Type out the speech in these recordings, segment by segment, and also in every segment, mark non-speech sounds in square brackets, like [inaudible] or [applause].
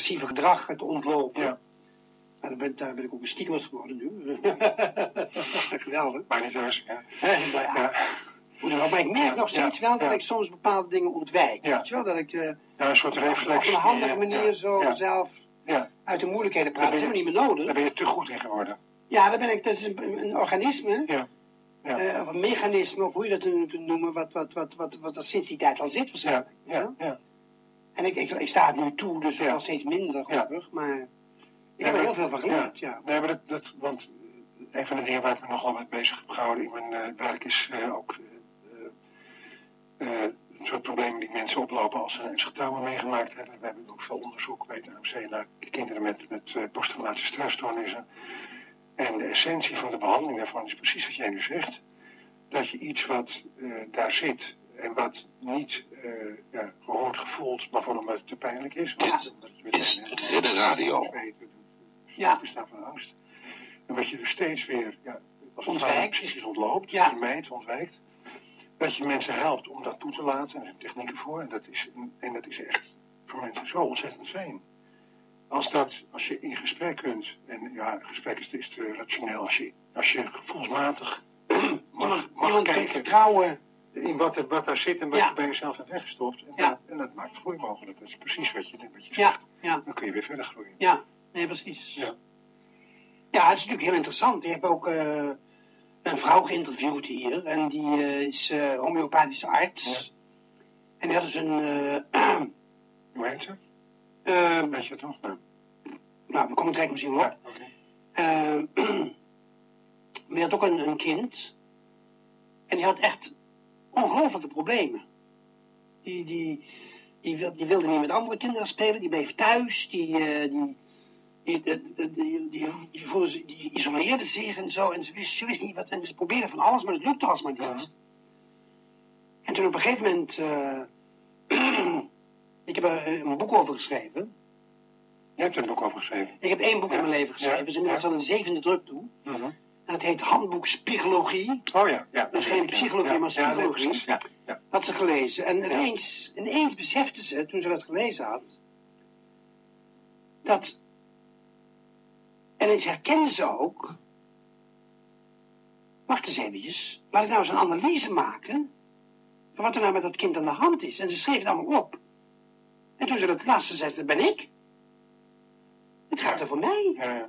agressieve gedrag te ontlopen. Ja. Maar daar ben, daar ben ik ook een stiekem geworden nu. [laughs] Geweldig. Maar niet thuis. Ja. Maar ja, Ja. ik merk nog steeds wel dat ik soms bepaalde dingen ontwijk. Ja. Weet je wel, dat ik eh, een soort reflex. op een handige manier zo zelf ja. uit de moeilijkheden praat. Dat is helemaal niet meer nodig. Daar ben je te goed in geworden. Ja, daar ben ik, dat is een, een organisme, Ja. Ja. eh, of een mechanisme, of hoe je dat kunt noemen, wat, wat, wat, wat, wat er sinds die tijd al zit Ja, waarschijnlijk. ja, ja. En ik, ik, ik sta het nu toe, dus wel steeds minder gelukkig, maar ik heb er heel veel van geleerd, ja. Nee, maar dat, dat, want een van de dingen waar ik me nogal mee bezig heb gehouden in mijn eh, werk is eh, ook eh, het soort problemen die mensen oplopen als ze een ernstig trauma meegemaakt hebben. We hebben ook veel onderzoek bij het AMC naar kinderen met, met posttraumatische stressstoornissen. En de essentie van de behandeling daarvan is precies wat jij nu zegt. Dat je iets wat daar zit en wat niet eh, ja, gehoord, gevoeld, maar waarom het te pijnlijk is. Omdat je meteen is helemaal Ridder Radio. zweten, Ja. te staan van angst. En wat je dus steeds weer, ja, als het ware psychisch ontloopt, Ja. vermijdt, ontwijkt. Dat je mensen helpt om dat toe te laten. Er zijn technieken voor. En dat is, en dat is echt voor mensen zo ontzettend fijn. Als, dat, als je in gesprek kunt, en ja, gesprek is, is te rationeel, als je, als je gevoelsmatig mag, [clears throat] mag iemand vertrouwen, in wat er, wat daar zit en wat Ja. je bij jezelf hebt weggestopt. En, Ja. dat, en dat maakt groei mogelijk. Dat is precies wat je, wat je zegt. ja, Dan kun je weer verder groeien. ja, nee, precies. Ja. Ja, het is natuurlijk heel interessant. Ik heb ook eh, een vrouw geïnterviewd hier, en die eh, is eh, homeopathische arts. En die had dus een, [clears throat] Hoe heet ze? eh, Weet je het nog? Nou, nou, we komen direct misschien wel op. ja, oké. Eh, [clears throat] maar die had ook een, een kind. En die had echt ongelooflijke problemen. Die, die, die, wil- die wilde niet met andere kinderen spelen. Die bleef thuis. Die, eh, die, die, voelde ze- die isoleerde zich en zo. En ze wist, ze wist niet wat. En ze probeerde van alles, maar het lukte alsmaar niet. Ja. En toen op een gegeven moment. eh, [clears throat] ik heb er een boek over geschreven. Je hebt er een boek over geschreven. Ik heb één boek Ja. in mijn leven geschreven. Ja. Dus inmiddels Ja. al een zevende druk toe. En het heet Handboek Psychologie. Oh ja, ja. Dus geen psychologie, ja, maar psychologie. ja, ja. Had ze gelezen. En ineens, ineens besefte ze, toen ze dat gelezen had, dat. En ineens herkende ze ook. Wacht eens eventjes. Laat ik nou eens een analyse maken. van wat er nou met dat kind aan de hand is. En ze schreef het allemaal op. En toen ze dat las, ze zei: Dat ben ik. Het gaat over mij. Ja, ja.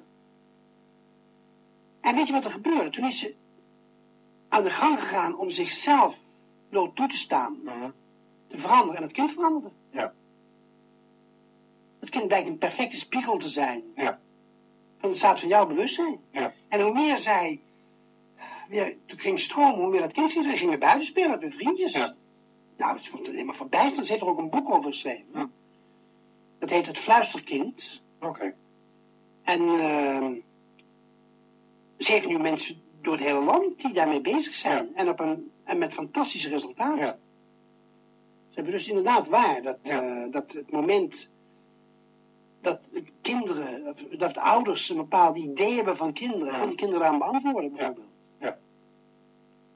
En weet je wat er gebeurde? Toen is ze aan de gang gegaan om zichzelf bloot toe te staan, Mhm. te veranderen. En het kind veranderde. Ja. Het kind blijkt een perfecte spiegel te zijn Ja. van het staat van jouw bewustzijn. Ja. En hoe meer zij weer toen ging stromen, hoe meer dat kind ging, ging weer buiten spelen met vriendjes. Ja. Nou, ze vond het helemaal verbijsterend. Ze heeft er ook een boek over geschreven. Hm. Dat heet Het Fluisterkind. Oké. En ehm, ze heeft nu mensen door het hele land die daarmee bezig zijn. En, op een, en met fantastische resultaten. Ja. Ze hebben dus inderdaad waar dat, Ja. eh, dat het moment dat de kinderen, dat de ouders een bepaald idee hebben van kinderen, gaan die kinderen aan beantwoorden bijvoorbeeld. Ja.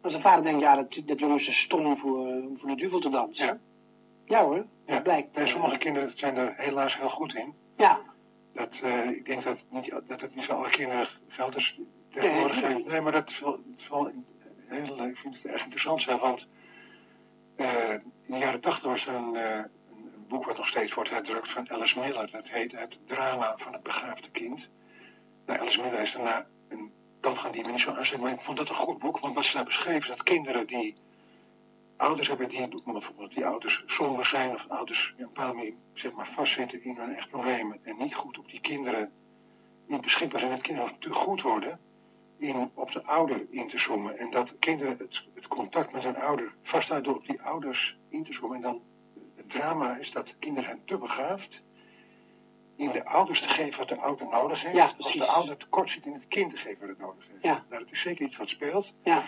Als een vader denkt, ja, dat, dat jongen is stom voor, voor de duivel te dansen. Ja. Hoor, Ja. dat blijkt. En eh, sommige kinderen zijn er helaas heel goed in. Ja, Dat, eh, ik denk dat, niet, dat het niet voor alle kinderen geldt. Dus tegenwoordig Nee, zijn. Nee, maar dat is wel, is wel heel, ik vind het erg interessant zijn. Want eh, in de jaren tachtig was er een, eh, een boek wat nog steeds wordt herdrukt van Alice Miller. Dat heet Het drama van het begaafde kind. Nou, Alice Miller is daarna een kant gaan die me niet zo aanzet. Maar ik vond dat een goed boek. Want wat ze daar beschreef is dat kinderen die ouders hebben die bijvoorbeeld die ouders somber zijn of ouders op een bepaalde manier zeg maar, vastzitten in hun echt problemen en niet goed op die kinderen niet beschikbaar zijn, dat kinderen te goed worden in op de ouder in te zoomen en dat kinderen het, het contact met hun ouder vasthouden door op die ouders in te zoomen en dan het drama is dat kinderen zijn te begaafd in de ouders te geven wat de ouder nodig heeft, Ja, als de ouder tekort zit in het kind te geven wat het nodig heeft. Ja. Nou, dat is zeker iets wat speelt. ja,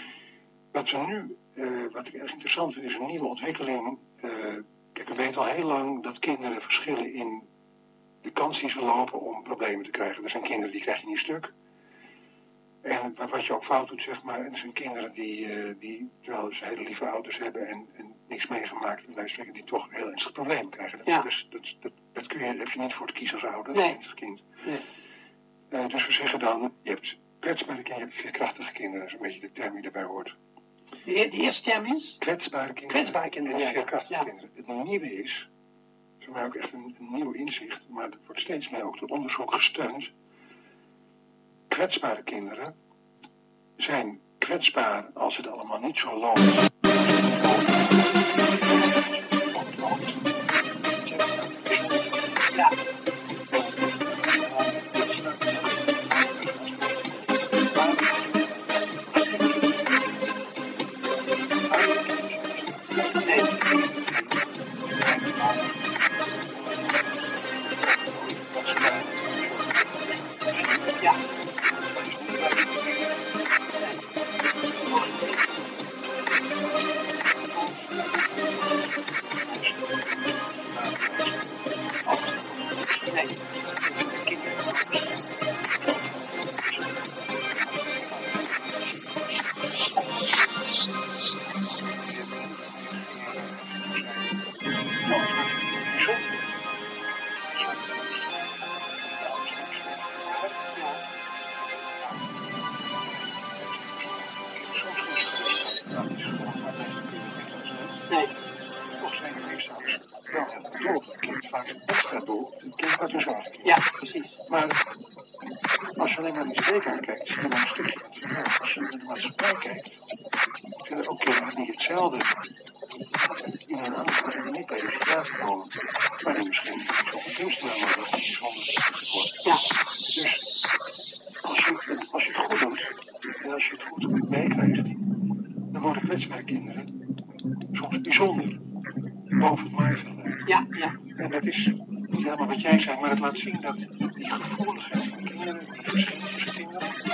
Wat we nu, eh, wat ik erg interessant vind, is een nieuwe ontwikkeling. Eh, kijk, we weten al heel lang dat kinderen verschillen in de kans die ze lopen om problemen te krijgen. Er zijn kinderen die krijg je niet stuk. En wa- wat je ook fout doet, zeg maar, en zijn kinderen die, eh, die terwijl ze hele lieve ouders hebben en, en niks meegemaakt, spreken, die toch heel ernstige problemen krijgen. Dat, Ja. dus, dat, dat, dat kun je, heb je niet voor te kiezen als ouder, Nee. als ernstig kind. Nee. Eh, dus we zeggen dan, je hebt kwetsbare kinderen, je hebt veerkrachtige kinderen, dat is een beetje de term die erbij hoort. De, de eerste term is? Kwetsbare kinderen Kwetsbare kinderen, en veerkrachtige Ja. kinderen. Het nieuwe is, voor mij ook echt een, een nieuw inzicht, maar dat wordt steeds meer ook door onderzoek gesteund. Kwetsbare kinderen zijn kwetsbaar als het allemaal niet zo loopt. Worden kwetsbare kinderen soms bijzonder boven het maaiveld. Ja, ja. En dat is niet helemaal wat jij zei, maar het laat zien dat die gevoeligheid van kinderen, die verschillen tussen kinderen,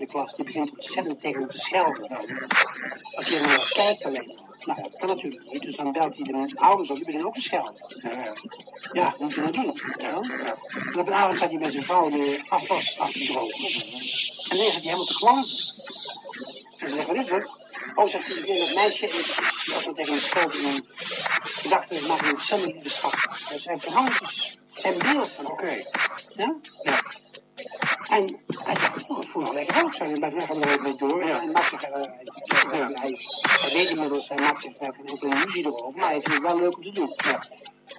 in de klas die begint ontzettend tegen hem te schelden. Als je naar kijkt alleen. Nou, dat kan natuurlijk niet. Dus dan belt hij de ouders op, die beginnen ook te schelden. Ja, moet je nou doen. Ja? En op een avond zat hij met zijn vrouw de afwas af te drogen. En dan gaat hij helemaal te glanzen. En dan zegt wat is het? Oh, zegt hij, ik dat meisje even, als we tegen hem schelden, en ik dacht, ik maak een ontzettend lieve schat. Dus hij verhangt dus zijn beeld van, oké. Ja? Ja. En hij zegt, oh, het voelt wel lekker uit. Zo, je blijft nog er even door. Ja. En zich, eh, hij, hij, hij, weet inmiddels, hij maakt zich er geen enkele illusie erover, maar hij vindt het wel leuk om te doen. Ja.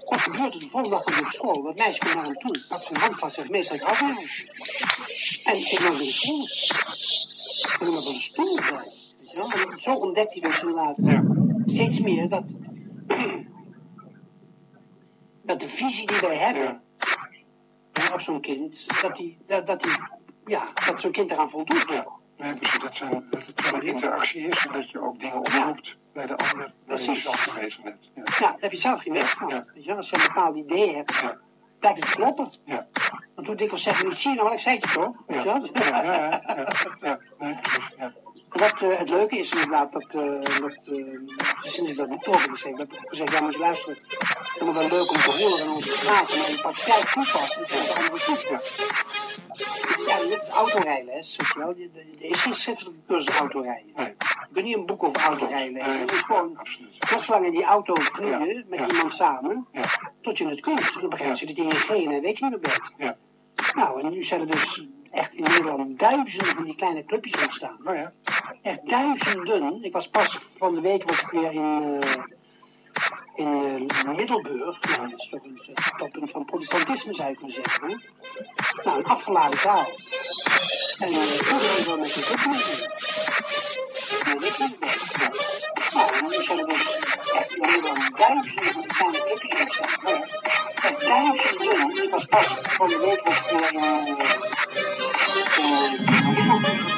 Wat gebeurt er de volgende dag op school? Dat meisje komt naar hem toe, pakt zijn hand vast en zegt, meester, ik hou van jou. En ik mag weer school. Ik op een stoel zijn. En zo ontdekt hij dus inderdaad Ja. steeds meer dat, [clears throat] dat de visie die wij hebben op zo'n kind, dat, die, dat, dat, die, ja, dat zo'n kind eraan voldoet. Ja. Nee, precies. Dat, zijn, dat het wel een interactie is en dat je ook dingen oproept bij de ander waar je zelf gewezen bent. Ja. Ja, daar heb je zelf geen. Ja. Je Als je een bepaald idee hebt, Ja. blijkt het kloppen. Ja. Want toen dikwijls zeggen, ik zie je nou wel, ik zei het toch? Ja. Ja, ja. Nee, Wat eh, het leuke is inderdaad, dat, eh dat eh, sinds ik dat over gezegd heb, heb ik gezegd, ja moet je luisteren, het wel leuk om te horen en om te praten, maar in de praktijk toepassen, dat is een andere goed. Ja. Is autorijles, weet je wel. Er is geen schriftelijke cursus autorijden. Nee. Je kunt niet een boek over autorijden lezen. Nee, Je moet gewoon net zo lang in die auto knoeien Ja, met ja. iemand samen, Ja. tot je het kunt. Dan begrijpt ze de dingen geen en weet je niet meer beter. Ja. Nou, en nu zijn er dus echt in Nederland duizenden van die kleine clubjes ontstaan. Nou ja. echt duizenden. Ik was pas van de week was ik weer in, uh, in uh, Middelburg. Nou, dat is toch een toppunt van protestantisme, zou je kunnen zeggen. Nou, een afgeladen zaal. En toen wel met de drukken Nou, dan zijn er dus echt meer dan duizenden kleine clubjes Echt duizenden. Ik was pas van de week was ik weer in, in Middelburg.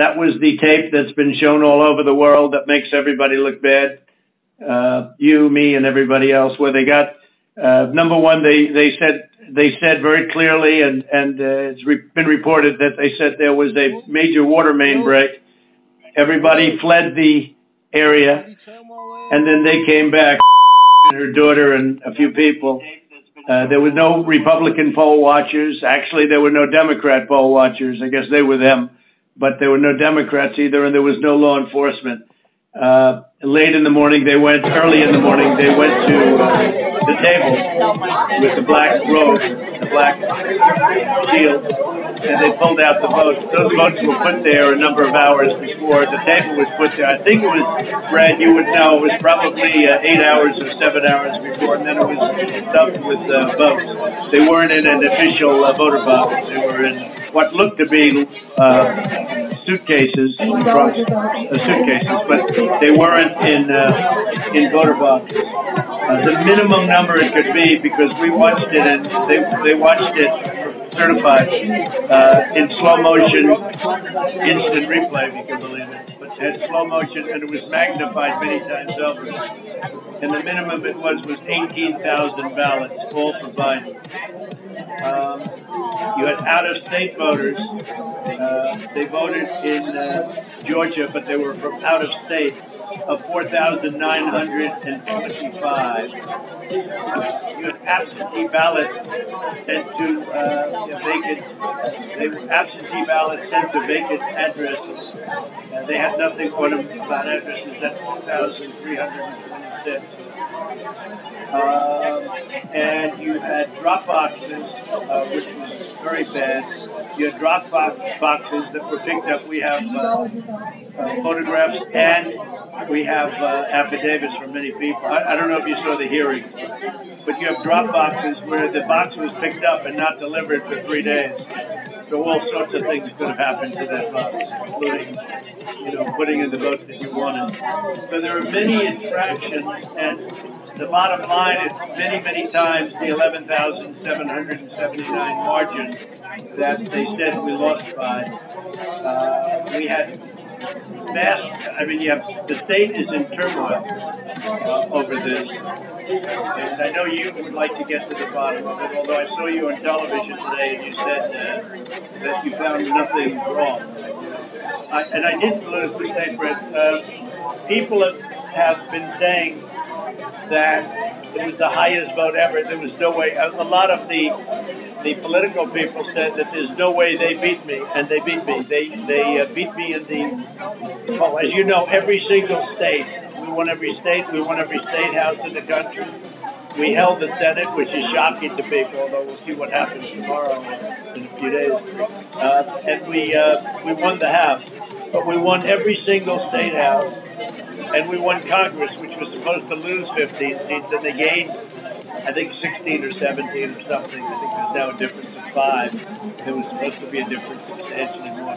that was the tape that's been shown all over the world that makes everybody look bad. Uh, you, me, and everybody else, where they got uh, number one, they they said they said very clearly, and and uh, it's re- been reported that they said there was a major water main break. Everybody fled the area, and then they came back. Her daughter and a few people. Uh, there was no Republican poll watchers. Actually, there were no Democrat poll watchers. I guess they were them, but there were no Democrats either, and there was no law enforcement. Uh, late in the morning, they went. Early in the morning, they went to uh, the table with the black robe, the black shield, and they pulled out the votes. Those votes were put there a number of hours before the table was put there. I think it was, Brad, you would know, it was probably uh, eight hours or seven hours before, and then it was stuffed with uh, votes. They weren't in an official uh, voter box. They were in what looked to be uh, suitcases, trunks, uh, suitcases, but they weren't in uh, in voter box. Uh, the minimum number it could be because we watched it and they they watched it certified uh, in slow motion, instant replay, if you can believe it. But it had slow motion and it was magnified many times over. And the minimum it was was 18,000 ballots, all for Biden. Um, you had out-of-state voters. Uh, they voted in uh, Georgia, but they were from out of state of 4,925. You had absentee ballots sent to uh, vacant. They were absentee ballots sent to vacant addresses. Uh, they had nothing on them about addresses. That's 2,326. Um, and you had drop boxes, uh, which was very bad. You had drop box boxes that were picked up. We have uh, uh, photographs and we have uh, affidavits from many people. I, I don't know if you saw the hearing, but you have drop boxes where the box was picked up and not delivered for three days. So all sorts of things could have happened to that box, including, you know, putting in the votes that you wanted. So there are many infractions, and the bottom line is many, many times the 11,779 margin that they said we lost by. Uh, we had vast, I mean, you the state is in turmoil uh, over this. And I know you would like to get to the bottom of it, although I saw you on television today and you said uh, that you found nothing wrong. I, and I did politically say, Fred, uh, people have, have been saying that it was the highest vote ever. There was no way. A, lot of the the political people said that there's no way they beat me, and they beat me. They they uh, beat me in the well, as you know, every single state. We won every state. We won every state house in the country. We held the Senate, which is shocking to people, although we'll see what happens tomorrow in a few days. Uh, and we uh, we won the House, but we won every single state house, and we won Congress, which was supposed to lose 15 seats, and they gained, I think, 16 or 17 or something. I think there's now a difference of five. There was supposed to be a difference substantially more.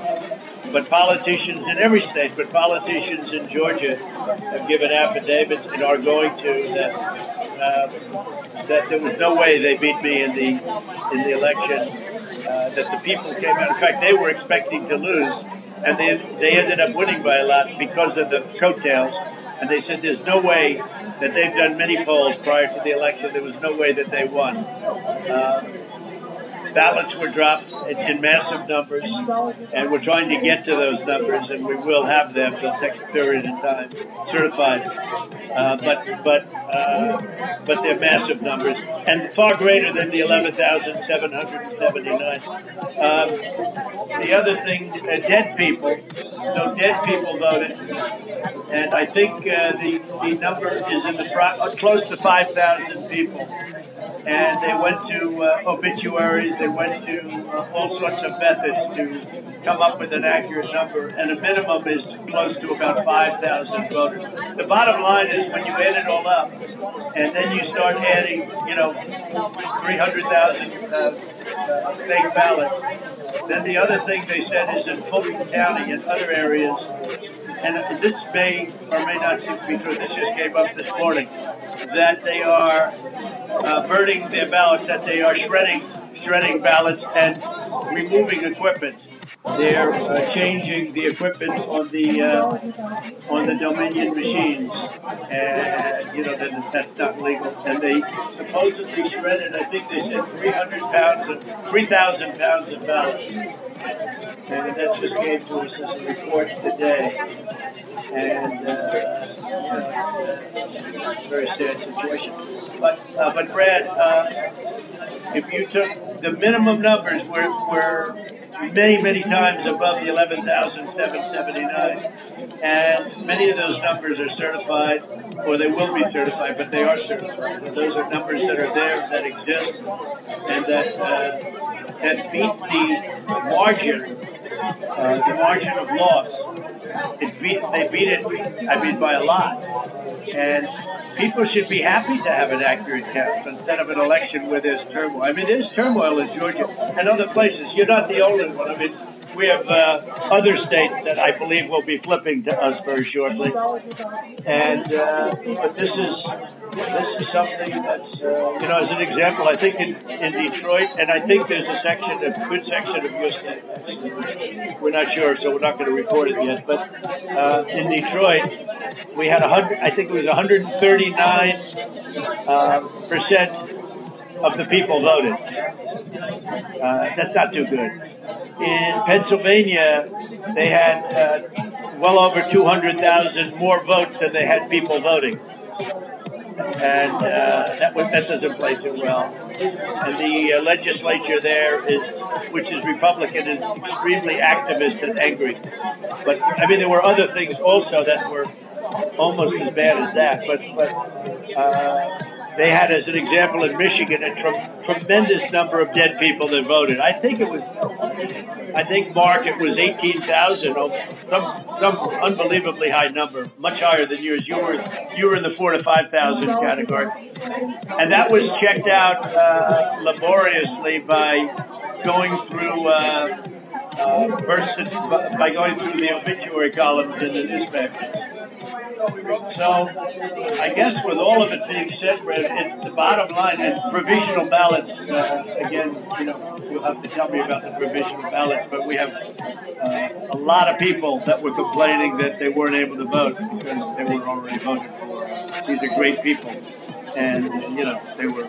But politicians in every state, but politicians in Georgia have given affidavits and are going to that uh, that there was no way they beat me in the in the election. Uh, that the people came out. In fact, they were expecting to lose, and they they ended up winning by a lot because of the coattails. And they said there's no way that they've done many polls prior to the election. There was no way that they won. Uh, ballots were dropped in, massive numbers, and we're trying to get to those numbers, and we will have them. They'll take a period of time, certified. Uh, but but uh, but they're massive numbers, and far greater than the 11,779. Um, the other thing, uh, dead people. So dead people voted, and I think uh, the the number is in the pro- close to 5,000 people and they went to uh, obituaries, they went to uh, all sorts of methods to come up with an accurate number, and a minimum is close to about 5,000 voters. The bottom line is when you add it all up, and then you start adding, you know, 300,000 uh, uh, fake ballots, then the other thing they said is in Fulton County and other areas, and this may or may not seem to be true, this just came up this morning, that they are uh, burning their ballots, that they are shredding shredding ballots and removing equipment. They're uh, changing the equipment on the uh, on the Dominion machines, and you know that that's not legal. And they supposedly shredded, I think they said 300 pounds, of, 3,000 pounds of ballots. And that just came to us as a report today. And uh, uh, very sad situation. But uh, but Brad, uh, if you took the minimum numbers were were many, many times above the 11,779. And many of those numbers are certified, or they will be certified, but they are certified. And those are numbers that are there, that exist, and that, uh, that beat the margin, uh, the margin of loss. It beat, they beat it, I mean, by a lot. And people should be happy to have an accurate count instead of an election where there's turmoil. I mean, there's turmoil in Georgia and other places. You're not the only one. I mean, we have uh, other states that I believe will be flipping to us very shortly. And uh, but this is this is something that's uh, you know as an example. I think in, in Detroit, and I think there's a section, a good section of your state. We're not sure, so we're not going to report it yet. But uh, in Detroit, we had a hundred. I think it was 139 uh, percent of the people voted. Uh, that's not too good. In Pennsylvania, they had uh, well over 200,000 more votes than they had people voting. And uh, that, was, that doesn't play too well. And the uh, legislature there is, which is Republican, is extremely activist and angry. But I mean, there were other things also that were almost as bad as that. But but uh, they had, as an example, in Michigan, a tre- tremendous number of dead people that voted. I think it was, I think Mark, it was eighteen thousand, oh, some some unbelievably high number, much higher than yours. You were you were in the four to five thousand category, and that was checked out uh, laboriously by going through. Uh, uh, versus by going through the obituary columns in the newspaper. So I guess with all of it being said, it's the bottom line and provisional ballots. Uh, again, you know, you'll have to tell me about the provisional ballots, but we have uh, a lot of people that were complaining that they weren't able to vote because they were already voted for. These are great people, and you know they were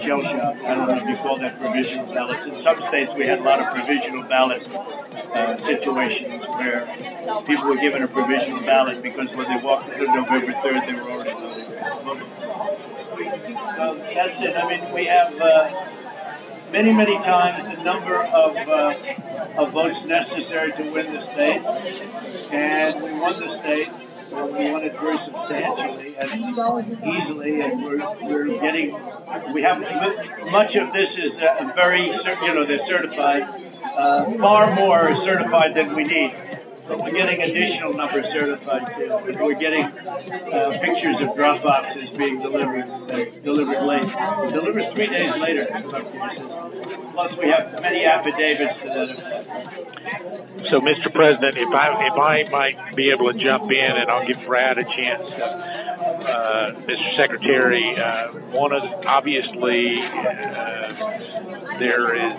shell shock. I don't know if you call that provisional ballots. In some states, we had a lot of provisional ballot uh, situations where people were given a provisional ballot because when they walked into November 3rd, they were already voting. So that's it. I mean, we have uh, many, many times the number of, uh, of votes necessary to win the state, and we won the state we it very substantially and easily, and we're, we're getting, we have, much of this is uh, very, you know, they're certified, uh, far more certified than we need. We're getting additional numbers certified too. We're getting uh, pictures of drop boxes being delivered, uh, delivered late. Delivered three days later. Plus, we have many affidavits to that effect. So, Mr. President, if I if I might be able to jump in, and I'll give Brad a chance. Uh, Mr. Secretary, uh, one of the, obviously uh, there is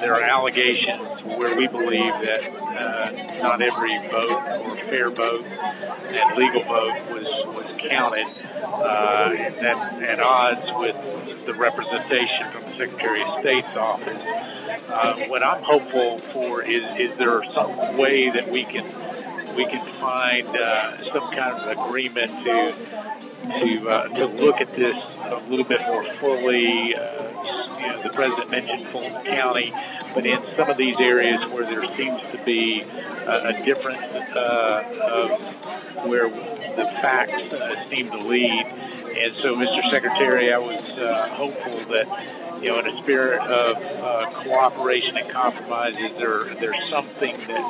there are allegations where we believe that uh, not every vote or fair vote and legal vote was was counted, uh, and that at odds with the representation from the Secretary of State's office. What I'm hopeful for is is there some way that we can we can find uh, some kind of agreement to to uh, to look at this a little bit more fully. Uh, you know, the president mentioned Fulton County, but in some of these areas where there seems to be a, a difference uh, of where the facts uh, seem to lead. And so, Mr. Secretary, I was uh, hopeful that, you know, in a spirit of uh, cooperation and compromise, is there there's something that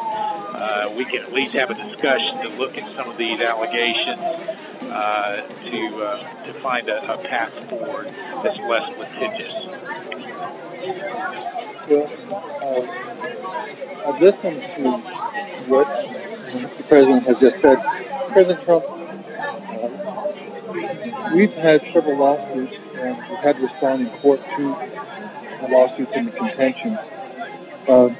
uh, we can at least have a discussion to look at some of these allegations uh, to uh, to find a, a, path forward that's less litigious. Well, uh, I've listened to what the president has just said. President Trump, uh, we've had several lawsuits and we've had to respond in court to the lawsuits and the contention. Uh,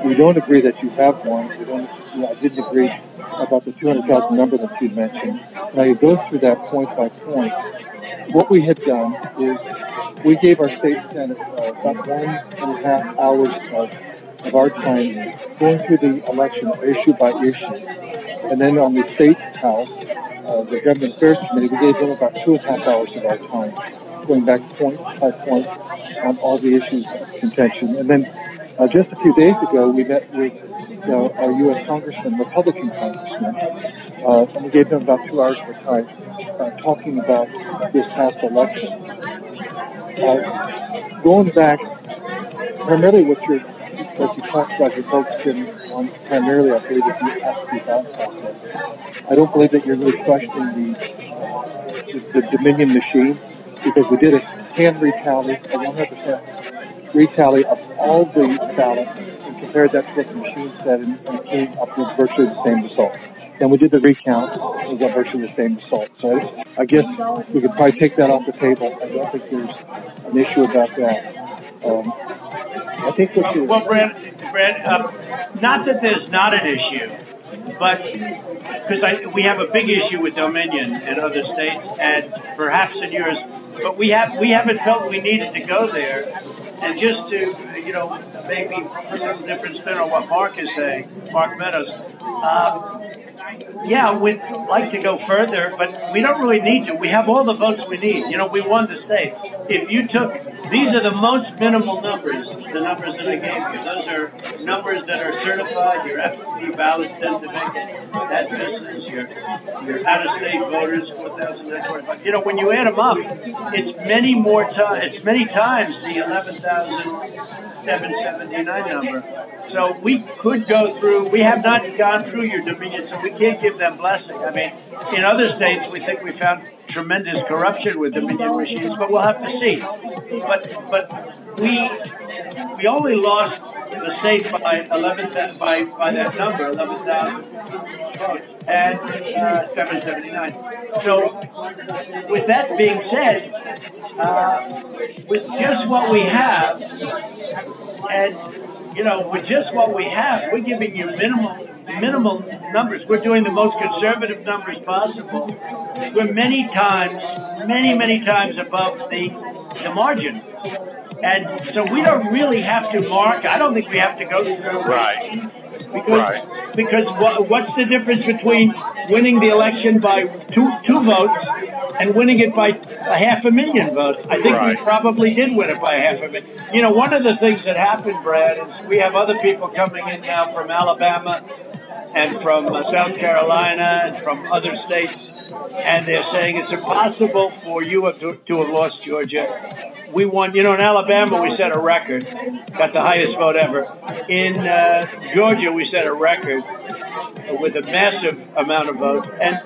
we don't agree that you have one. We don't. You know, I didn't agree about the 200,000 number that you mentioned. Now you go through that point by point. What we had done is we gave our state senate uh, about one and a half hours of, of our time going through the election issue by issue. And then on the state house, uh, the government affairs committee, we gave them about two and a half hours of our time, going back point by point on all the issues of contention. And then uh, just a few days ago, we met with uh, our U.S. Congressman, Republican Congressman, uh, and we gave them about two hours of time uh, talking about this past election. Going back, primarily what you're what you talked about your focusing on primarily, I believe, the ballot process. I don't believe that you're really questioning the, the, the Dominion machine because we did a hand retally, a 100% retally of all the ballots and compared that to what the machine said and, and came up with virtually the same result. Then we did the recount, it was virtually the same result. So I, I guess we could probably take that off the table. I don't think there's an issue about that. Um, I think what you well, Brad, Brad, uh, not that there's not an issue, but because we have a big issue with Dominion in other states and perhaps in yours, but we have we haven't felt we needed to go there and just to, you know, maybe put some different spin on what Mark is saying, Mark Meadows, um, yeah, we'd like to go further, but we don't really need to. We have all the votes we need. You know, we won the state. If you took, these are the most minimal numbers, the numbers that I gave you. Those are numbers that are certified. Your absentee to make that business. Your, your out-of-state voters, 4,945. You know, when you add them up, it's many more times, it's many times the 11,779 number. So we could go through, we have not gone through your Dominion, so we can't give them blessing. I mean, in other states, we think we found tremendous corruption with Dominion machines, but we'll have to see. But, but we, we only lost the state by 11, by, by that number, 11,000 votes, and uh, 779. So with that being said, uh, with just what we have, and you know, with just what we have, we're giving you minimal minimal numbers. We're doing the most conservative numbers possible. We're many times, many, many times above the the margin. And so we don't really have to mark. I don't think we have to go through. Right. Because Right. because what, what's the difference between winning the election by two two votes and winning it by a half a million votes? I think Right. we probably did win it by a half a million. You know, one of the things that happened, Brad, is we have other people coming in now from Alabama and from uh, South Carolina and from other states, and they're saying it's impossible for you to, to have lost Georgia. We won, you know, in Alabama we set a record, got the highest vote ever. In uh, Georgia we set a record with a massive amount of votes, and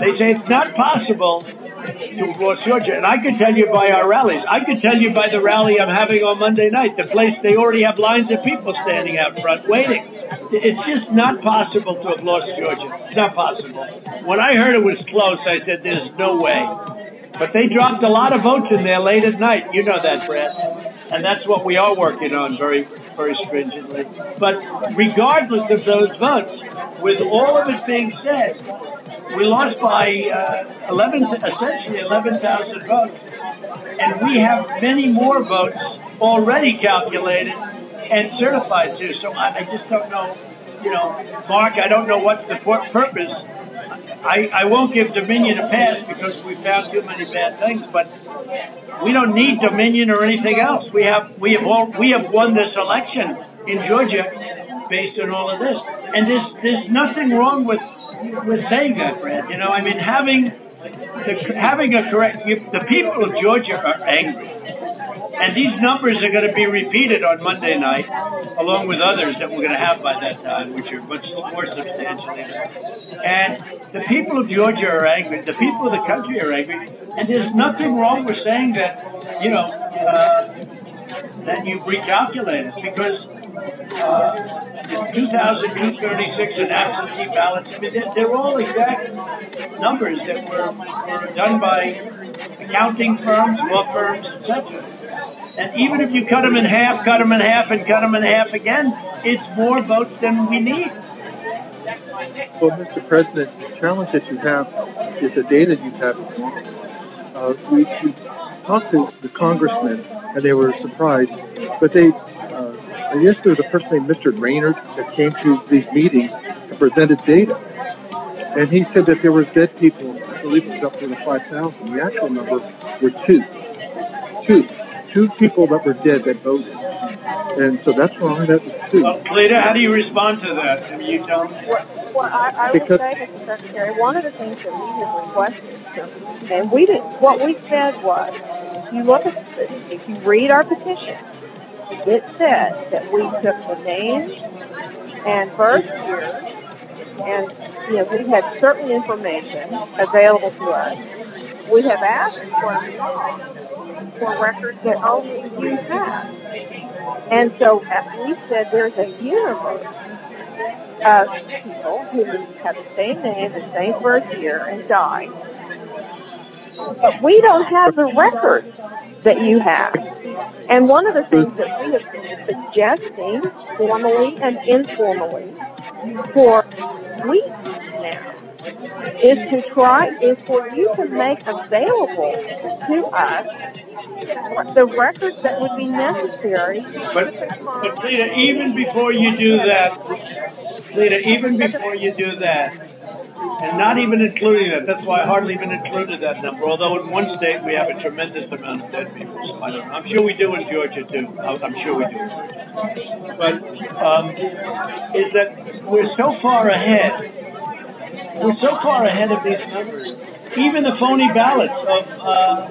they say it's not possible to lost Georgia. And I could tell you by our rallies. I could tell you by the rally I'm having on Monday night. The place they already have lines of people standing out front waiting. It's just not possible to have lost Georgia. It's not possible. When I heard it was close, I said, "There's no way." But they dropped a lot of votes in there late at night. You know that, Brad. And that's what we are working on very, very stringently. But regardless of those votes, with all of it being said, we lost by uh, 11, essentially 11,000 votes. And we have many more votes already calculated and certified too. So I, I just don't know, you know, Mark, I don't know what's the purpose. I, I won't give Dominion a pass because we found too many bad things, but we don't need Dominion or anything else. We have we have all, we have won this election in Georgia based on all of this, and there's there's nothing wrong with with saying that, Brad. You know, I mean having the, having a correct you, the people of Georgia are angry. And these numbers are going to be repeated on Monday night, along with others that we're going to have by that time, which are much more substantial. And the people of Georgia are angry. The people of the country are angry. And there's nothing wrong with saying that, you know, uh, that you've recalculated because uh, the 2,236 and absentee ballots, I mean, they're, they're all exact numbers that were, were done by accounting firms, law firms, etc. And even if you cut them in half, cut them in half, and cut them in half again, it's more votes than we need. Well, Mr. President, the challenge that you have is the data you have. Uh, we, we talked to the congressmen, and they were surprised, but they, I guess there was a person named Mr. Braynard that came to these meetings and presented data. And he said that there were dead people, I believe it was up to 5,000. The actual number were two. Two. Two people that were dead that voted. And so that's wrong. That was two. Well, Cleta, how do you respond to that? Can you tell me? Well, well I, I would Because- say, Mr. Secretary, one of the things that we have requested, and we didn't, what we said was, if you look at, the, if you read our petition, it said that we took the names and birth years, and, you know, we had certain information available to us. We have asked for, for records that only you have. And so we said there's a universe of people who have the same name, the same birth year, and died. But we don't have the records that you have. And one of the things that we have been suggesting formally and informally for weeks now is to try, is for you to make available to us the records that would be necessary But, but Cleta, even before you do that, Cleta, even before you do that, and not even including that, that's why I hardly even included that number. Although in one state we have a tremendous amount of dead people. So I. I'm sure we do in Georgia too. I'm I'm sure we do. But um, is that we're so far ahead. We're so far ahead of these numbers. Even the phony ballots of uh,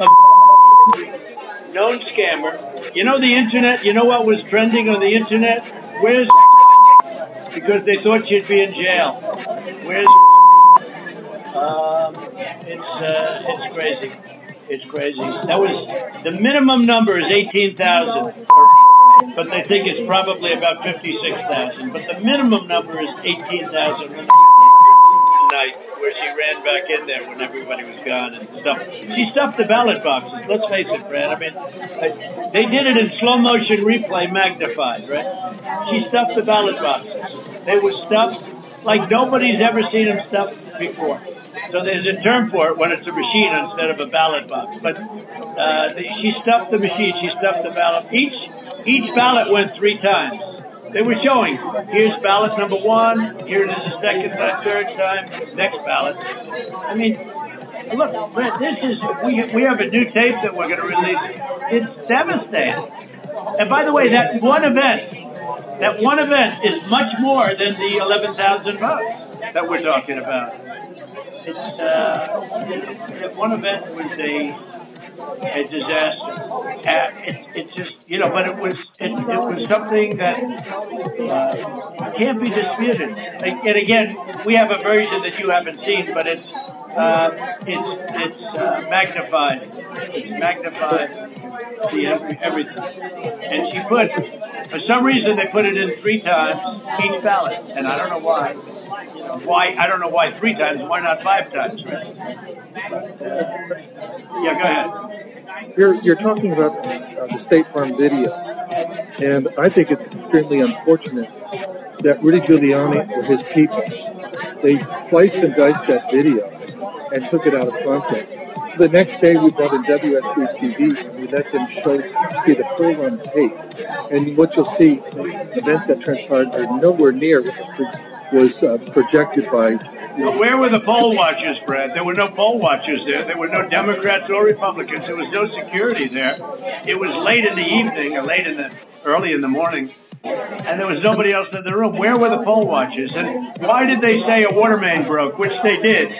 [laughs] known scammer. You know the internet. You know what was trending on the internet? Where's [laughs] because they thought she'd be in jail. Where's [laughs] um, it's uh, it's crazy. It's crazy. That was the minimum number is eighteen thousand, but they think it's probably about fifty six thousand. But the minimum number is eighteen thousand. Night where she ran back in there when everybody was gone and stuff. She stuffed the ballot boxes. Let's face it, Brad. I mean, I- they did it in slow motion replay, magnified, right? She stuffed the ballot boxes. They were stuffed like nobody's ever seen them stuffed before. So there's a term for it when it's a machine instead of a ballot box. But uh, she stuffed the machine. She stuffed the ballot. Each each ballot went three times. They were showing here's ballot number one. here's the second time, third time. Next ballot. I mean, look, this is we we have a new tape that we're going to release. It's devastating. And by the way, that one event, that one event is much more than the 11,000 votes that we're talking about. It's uh, that one event was a a disaster. Uh, it, it just, you know, but it was it, it was something that uh, can't be disputed. And again, we have a version that you haven't seen, but it's uh, it's it's uh, magnified. It's magnified the every, everything. And she put, for some reason, they put it in three times each ballot, and I don't know why. Why I don't know why three times. Why not five times? Right? Yeah, go ahead. You're, you're talking about uh, the State Farm video, and I think it's extremely unfortunate that Rudy Giuliani or his people, they sliced and diced that video and took it out of context. The next day we brought in WSB TV and we let them show, see the full run tape. And what you'll see, the events that transpired are nowhere near what pro- was uh, projected by where were the poll watchers, Brad? There were no poll watchers there. There were no Democrats or Republicans. There was no security there. It was late in the evening or late in the early in the morning, and there was nobody else in the room. Where were the poll watchers? And why did they say a water main broke, which they did,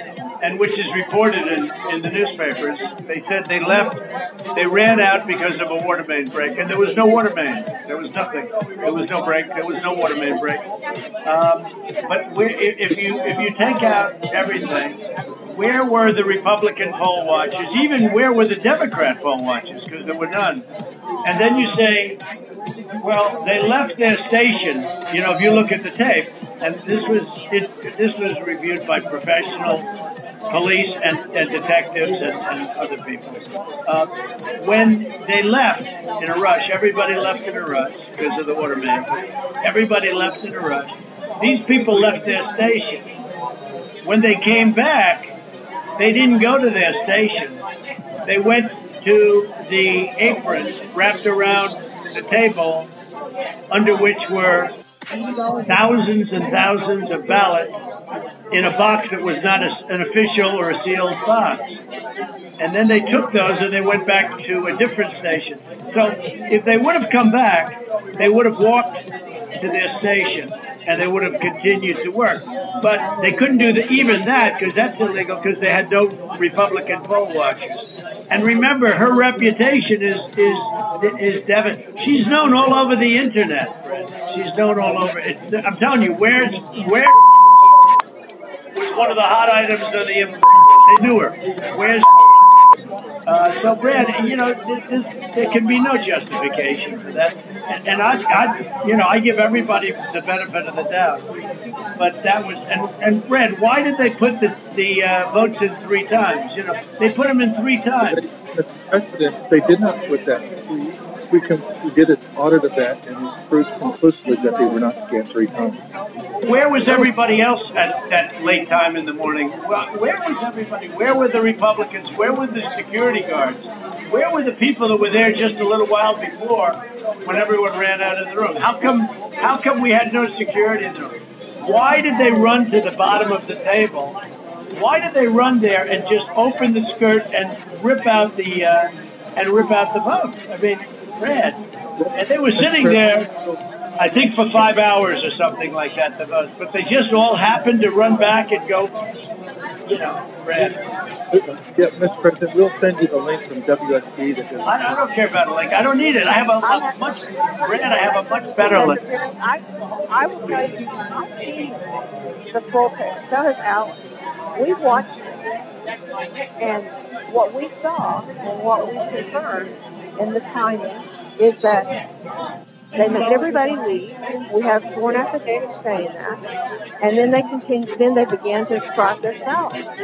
and which is reported in, in the newspapers? They said they left, they ran out because of a water main break, and there was no water main. There was nothing. There was no break. There was no water main break. Um, but if you if you take out everything, where were the Republican poll watchers? Even where were the Democrat poll watchers? Because there were none. And then you say, well, they left their station. You know, if you look at the tape, and this was it, this was reviewed by professional police and, and detectives and, and other people. Uh, when they left in a rush, everybody left in a rush because of the water main. Everybody left in a rush. These people left their station. When they came back, they didn't go to their station. They went to the aprons wrapped around the table under which were thousands and thousands of ballots in a box that was not a, an official or a sealed box. And then they took those and they went back to a different station. So if they would have come back, they would have walked to their station and they would have continued to work. But they couldn't do the, even that because that's illegal because they had no Republican poll watchers. And remember, her reputation is is is Devin. She's known all over the internet. She's known all over. It's, I'm telling you, where's where was one of the hot items of the. They knew her. Where's uh, so, Brad, you know, this, this, there can be no justification for that. And, and I, I, you know, I give everybody the benefit of the doubt. But that was, and, and Brad, why did they put the, the uh, votes in three times? You know, they put them in three times. They did not put that. We, can, did an audit of that, and proved conclusively that they were not scanned three times. Where was everybody else at that late time in the morning? Well, where was everybody? Where were the Republicans? Where were the security guards? Where were the people that were there just a little while before when everyone ran out of the room? How come how come we had no security in the room? Why did they run to the bottom of the table? Why did they run there and just open the skirt and rip out the uh, and rip out the votes? I mean, Red. And they were sitting there I think for five hours or something like that, the votes. But they just all happened to run back and go, you know, red. Yeah, Mr. President, we'll send you the link from WSB. That I, I don't care about a link. I don't need it. I have a, a much, Red, I have a much better link. I, I will tell you, I've seen the full picture. So has Alan. We've watched it. And what we saw and what we confirmed in the timing is that they made everybody leave. We have sworn affidavits saying that. And then they continued, then they began to process ballots.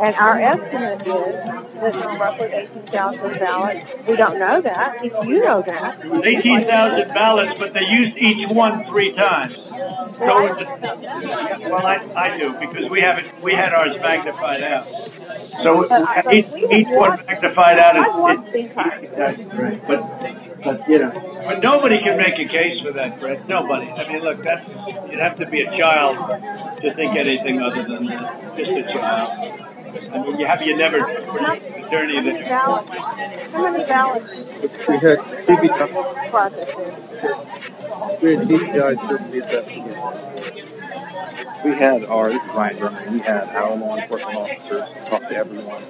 And our estimate is that roughly 18,000 ballots. We don't know that. If you know that. 18,000 ballots, but they used each one three times. So Well, I, I do, because we have it, we had ours magnified out. So But I- but each, each one watched- magnified out is, is, entire Right, but, but, you know, but nobody can make a case for that, Brett. Nobody. I mean, look, that's, you'd have to be a child to think anything other than that. Just a child. I mean, you have, you never, How attorney many that, ballots? How many ballots we had GBI, processed? we had GBI certainly investigate. we had our this Ryan Germany. We had our law enforcement officers talk to everyone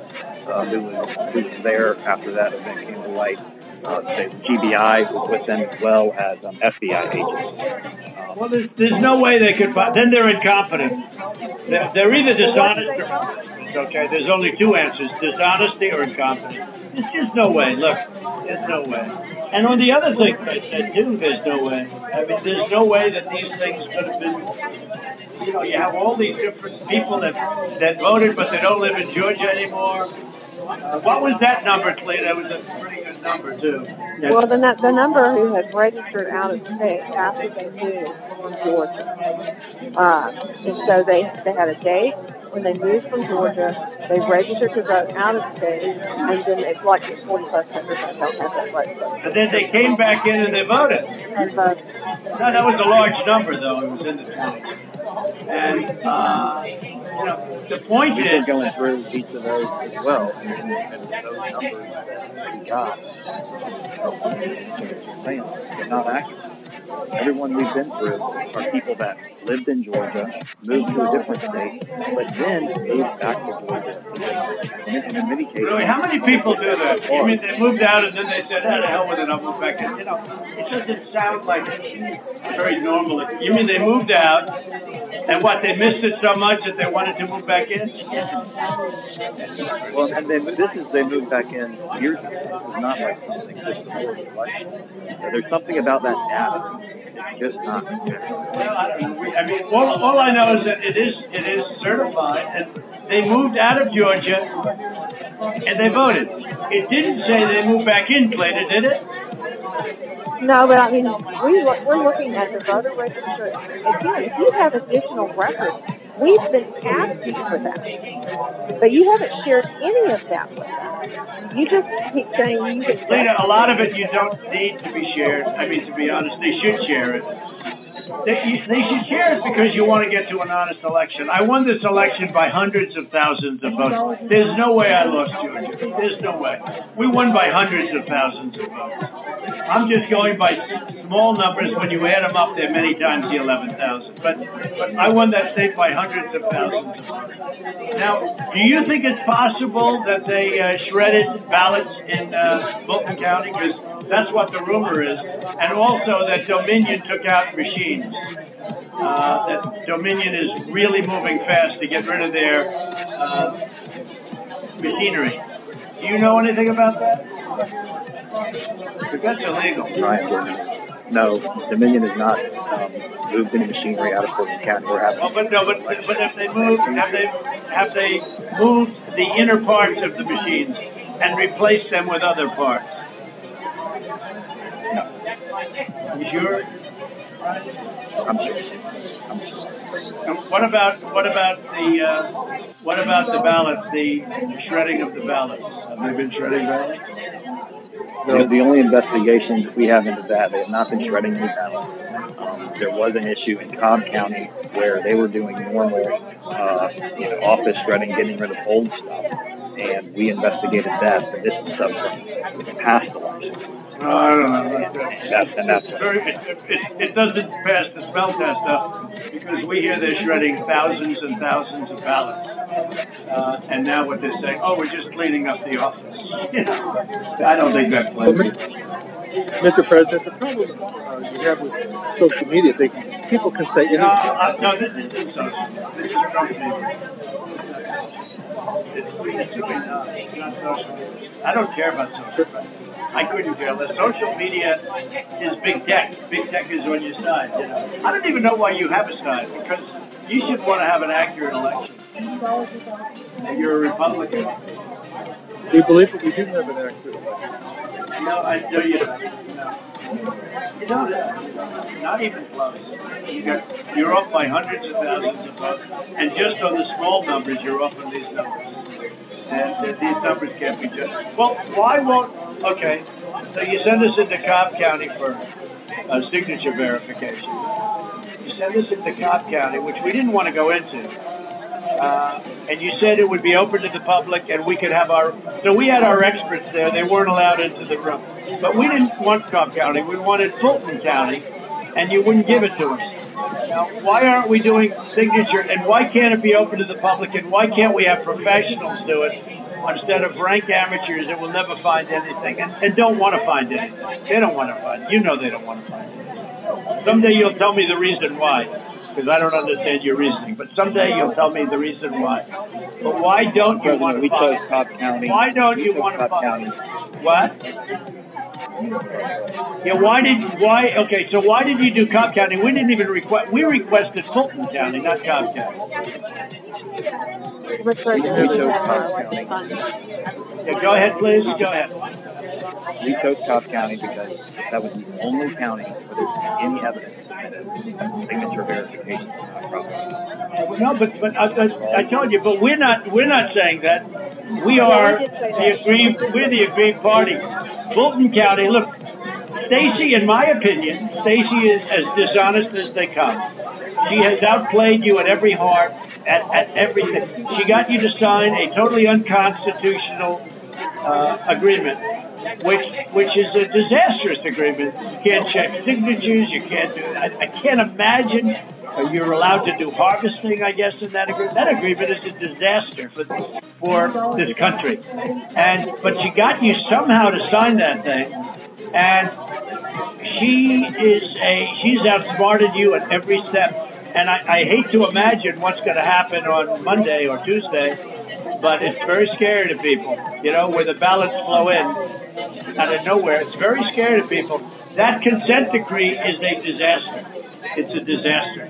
uh, who was who was there after that event came to light. Uh, the GBI was with them as well as um, FBI agents. Well, there's, there's no way they could, then they're incompetent. They're, they're either dishonest or, okay, there's only two answers, dishonesty or incompetence. There's just no way, look, there's no way. And on the other thing I said too, there's no way. I mean, there's no way that these things could have been, you know, you have all these different people that, that voted, but they don't live in Georgia anymore. Uh, what was that number, Cleta? That was a pretty good number too. Well, the, the number who had registered out of state after they moved from Georgia. Uh, and so they, they had a date when they moved from Georgia. They registered to vote out of state, and then it's like 40 plus hundred. I don't have that right. And then they came back in and they voted. And voted. No, that was a large number, though. It was in the 20s. And, uh, you know, the point we've is, going through each of those as well, and, and, those numbers that we got, they're not accurate. Everyone we've been through are people that lived in Georgia, moved to a different state, but then moved back to Georgia. And in, many cases, really, how many people do that? You mean they moved out and then they said, oh, the hell with it, I'll move back in? You know, it doesn't sound like very normal. You mean they moved out and what, they missed it so much that they wanted to move back in? Well, and then this is they moved back in years ago. Is not like something just before the election. So there's something about that data. Just not. Well, I don't know. I mean, all, all I know is that it is it is certified, and they moved out of Georgia and they voted. It didn't say they moved back in, Cleta, did it? No, but I mean, we look, we're looking at the voter registration. Again, if you have additional records, we've been asking for that, but you haven't shared any of that with us. You just keep saying you can. Cleta, a lot of it you don't need to be shared. I mean, to be honest, they should share it. They, they should share it because you want to get to an honest election. I won this election by hundreds of thousands of votes. There's no way I lost Georgia. There's no way. We won by hundreds of thousands of votes. I'm just going by small numbers. When you add them up, they're many times the 11,000. But, but I won that state by hundreds of thousands. Now, do you think it's possible that they uh, shredded ballots in uh, Fulton County? Because that's what the rumor is. And also that Dominion took out machines. Uh, that Dominion is really moving fast to get rid of their uh, machinery. Do you know anything about that? Because that's illegal. Right. No, Dominion has not um, moved any machinery out of Fulton County. We're having. Oh, but no, but, but if they moved, have they have they moved the inner parts of the machines and replaced them with other parts? You sure? I'm sure. I'm sure. What about what about the uh, what about the ballots? The shredding of the ballots. Have they been shredding ballots? The, the only investigations we have into that, they have not been shredding any ballots. Um, there was an issue in Cobb County where they were doing normal, uh, you know, office shredding, getting rid of old stuff, and we investigated that. But this is stuff from past elections. No, I don't know. That's, And that's, and that's very, it, it, it doesn't pass the smell test though, because we hear they're shredding thousands and thousands of ballots. Uh, and now what they're saying, oh, we're just cleaning up the office. [laughs] You know, I don't think that's plenty. Mr. President, the problem uh, you have with social media, they, people can say No, anything. uh, no, this social. This is Trump media. It's, it's really not, it's not social. I don't care about social. media. I couldn't care less. Social media is big tech. Big tech is on your side. You know? I don't even know why you have a side because you should want to have an accurate election. And you're a Republican. Do you believe that we do have an accurate election. No, I know you don't. You don't. Not even close. You got, you're off by hundreds of thousands of votes, and just on the small numbers, you're off on these numbers. And uh, these numbers can't be just. Well, why won't? Okay, so you send us into Cobb County for uh, signature verification. Send us into Cobb County, which we didn't want to go into. Uh, and you said it would be open to the public and we could have our, so we had our experts there, they weren't allowed into the room. But we didn't want Cobb County, we wanted Fulton County, and you wouldn't give it to us. Now, why aren't we doing signature, and why can't it be open to the public, and why can't we have professionals do it instead of rank amateurs that will never find anything and, and don't want to find anything? They don't want to find, you know they don't want to find anything. Someday you'll tell me the reason why because I don't understand your reasoning. But someday you'll tell me the reason why. But why don't you want President, we chose? Cobb County. Why don't we you want to County. What? Yeah, why did why? Okay, so why did you do Cobb County? We didn't even request. We requested Fulton County, not Cobb County. Let's start We to really chose have Cobb our County. election fund. Yeah, go ahead, please. Go ahead. We chose Cobb County because that was the only county where there was any evidence that signature verification was not proper. No, but but I, I, I told you, but we're not we're not saying that. We are the aggrieved. We're the aggrieved party. Fulton County. Look, Stacey, in my opinion, Stacey is as dishonest as they come. She has outplayed you at every heart, at, at everything. She got you to sign a totally unconstitutional uh, agreement, which which is a disastrous agreement. You can't check signatures. You can't do. I, I can't imagine you're allowed to do harvesting. I guess in that agreement. That agreement is a disaster for for this country. And but she got you somehow to sign that thing, and she is a she's outsmarted you at every step. And I, I hate to imagine what's going to happen on Monday or Tuesday, but it's very scary to people. You know, where the ballots flow in out of nowhere, it's very scary to people. That consent decree is a disaster. It's a disaster.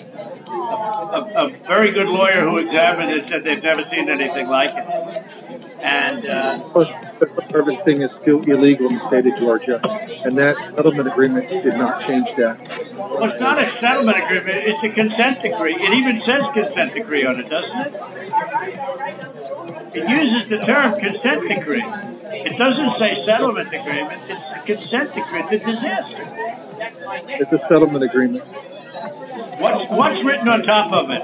a, a very good lawyer who examined it said they've never seen anything like it. And uh, Plus, the harvesting is still illegal in the state of Georgia, and that settlement agreement did not change that. well, it's not a settlement agreement; it's a consent decree. It even says consent decree on it, doesn't it? It uses the term consent decree. It doesn't say settlement agreement. It's a consent decree. It's a disaster. It's a settlement agreement. What's what's written on top of it?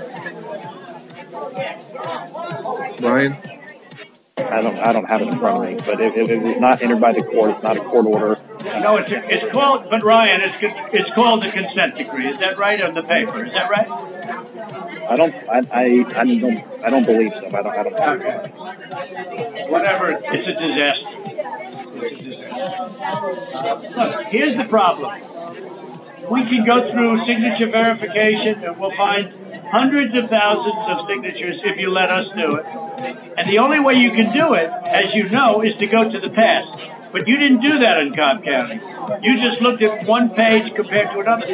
Ryan? I don't I don't have it in front of me, but it, it, it was not entered by the court. It's not a court order. No, it's it's called. But Ryan, it's it's called the consent decree. Is that right on the paper? Is that right? I don't I I, I don't I don't believe so. I don't I don't. Okay. Whatever. It's a disaster. It's a disaster. Look, here's the problem. We can go through signature verification and we'll find hundreds of thousands of signatures if you let us do it. And the only way you can do it, as you know, is to go to the past. But you didn't do that in Cobb County. You just looked at one page compared to another.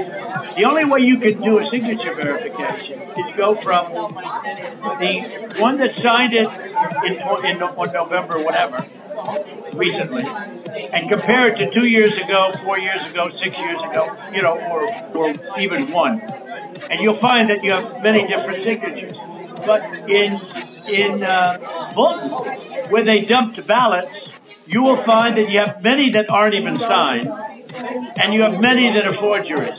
The only way you can do a signature verification is go from the one that signed it in, in November, whatever, recently, and compare it to two years ago, four years ago, six years ago, you know, or, or even one. And you'll find that you have many different signatures. But in, in uh, Fulton, where they dumped ballots, you will find that you have many that aren't even signed, and you have many that are forgeries.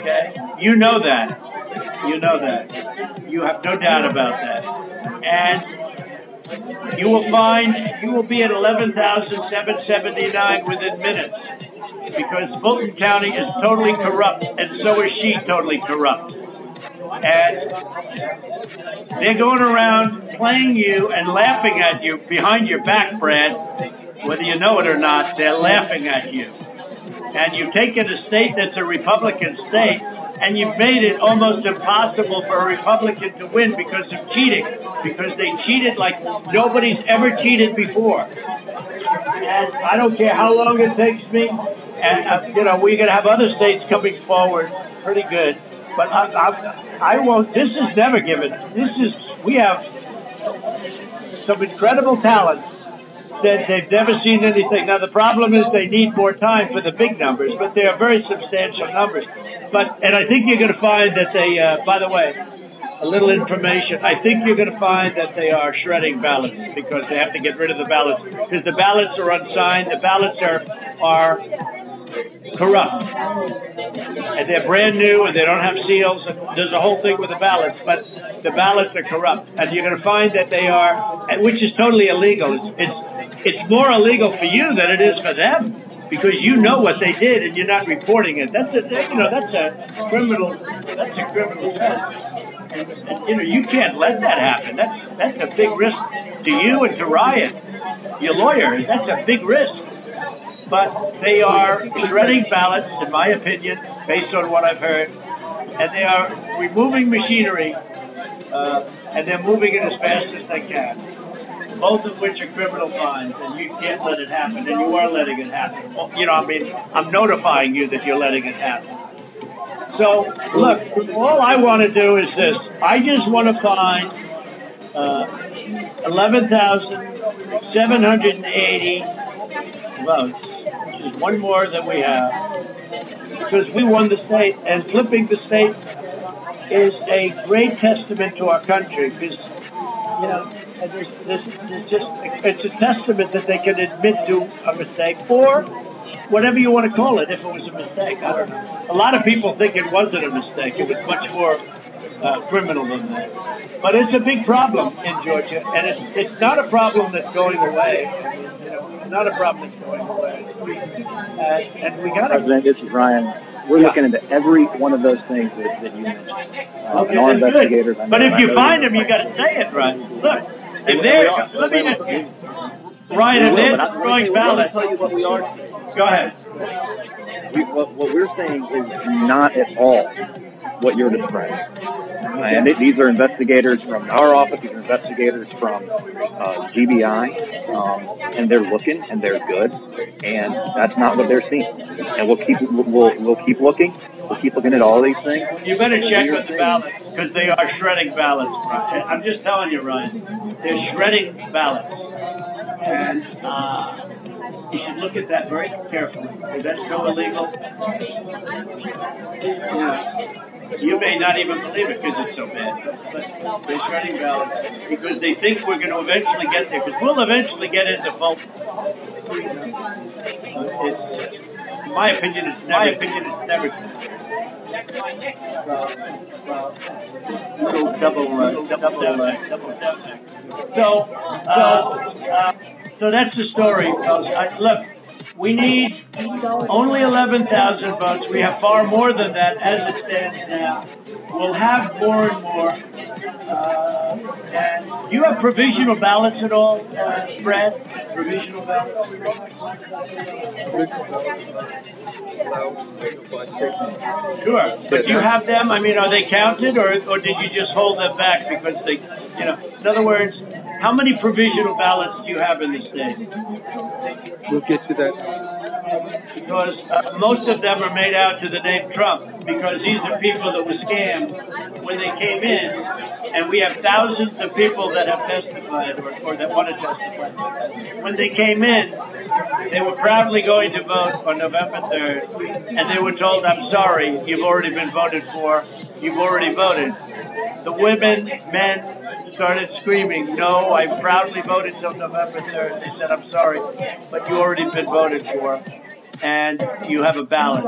Okay? You know that. You know that. You have no doubt about that. And you will find you will be at 11,779 within minutes because Fulton County is totally corrupt and so is she totally corrupt. And they're going around playing you and laughing at you behind your back, Brad. Whether you know it or not, they're laughing at you. And you've taken a state that's a Republican state and you've made it almost impossible for a Republican to win because of cheating. Because they cheated like nobody's ever cheated before. And I don't care how long it takes me. And, uh, you know, we're going to have other states coming forward pretty good. But I, I, I won't, this is never given. This is, we have some incredible talents that they've never seen anything. Now the problem is they need more time for the big numbers, but they are very substantial numbers. But and I think you're going to find that they. Uh, by the way, a little information. I think you're going to find that they are shredding ballots because they have to get rid of the ballots because the ballots are unsigned. The ballots are are corrupt and they're brand new and they don't have seals. There's a whole thing with the ballots, but the ballots are corrupt, and you're going to find that they are, which is totally illegal. It's it's it's more illegal for you than it is for them because you know what they did and you're not reporting it. That's a you know that's a criminal that's a criminal offense. And, you know you can't let that happen. That's that's a big risk to you and to Ryan, your lawyer. That's a big risk but they are shredding ballots, in my opinion, based on what I've heard, and they are removing machinery, uh, and they're moving it as fast as they can. Both of which are criminal fines, and you can't let it happen, and you are letting it happen. You know, I mean, I'm notifying you that you're letting it happen. So, look, all I want to do is this. I just want to find uh, 11,780 votes, which is one more than we have, because we won the state, and flipping the state is a great testament to our country, because, you know, and there's, there's, there's just, it's a testament that they can admit to a mistake, or whatever you want to call it, if it was a mistake. I don't know. A lot of people think it wasn't a mistake. It was much more uh, criminal than that. But it's a big problem in Georgia, and it's it's not a problem that's going away. You know, it's not a problem that's going away. Uh, and we got to. President, this is Ryan. We're Yeah. looking into every one of those things that, that you mentioned. Uh, Okay, and our investigators. I good. But know- if I you know find them, you got to say it right. Look, if We they're are. Let me just, Ryan, if We will, but they're I- throwing let me tell you what we are. go ahead. We, what, what we're saying is not at all what you're describing. And it, these are investigators from our office. These are investigators from uh, GBI, um, and they're looking and they're good. And that's not what they're seeing. And we'll keep we'll we'll keep looking. We'll keep looking at all these things. You better check with the ballots because they are shredding ballots. I'm just telling you, Ryan. They're shredding ballots, and uh, you should look at that very carefully. Is that so illegal? Yeah. You may not even believe it because it's so bad, but they're shredding ballots because they think we're going to eventually get there. Because we'll eventually get into vote. It's, in my opinion, it's never, my opinion, it's never. Little double, uh, double, uh, double, double. So, uh, uh, so that's the story. I, look, we need only 11,000 votes. We have far more than that as it stands now. We'll have more and more. Uh, you have provisional ballots at all, uh, Brad? Provisional ballots? Sure. But do you have them? I mean, are they counted or, or did you just hold them back because they, you know, in other words, how many provisional ballots do you have in the state? We'll get to that. Because uh, most of them are made out to the name Trump because these are people that were scammed when they came in, and we have thousands of people that have testified or, or that want to testify. When they came in, they were proudly going to vote on November 3rd, and they were told, I'm sorry, you've already been voted for, you've already voted. The women, men, started screaming, no, I proudly voted till November 3rd. They said, I'm sorry, but you already been voted for and you have a ballot.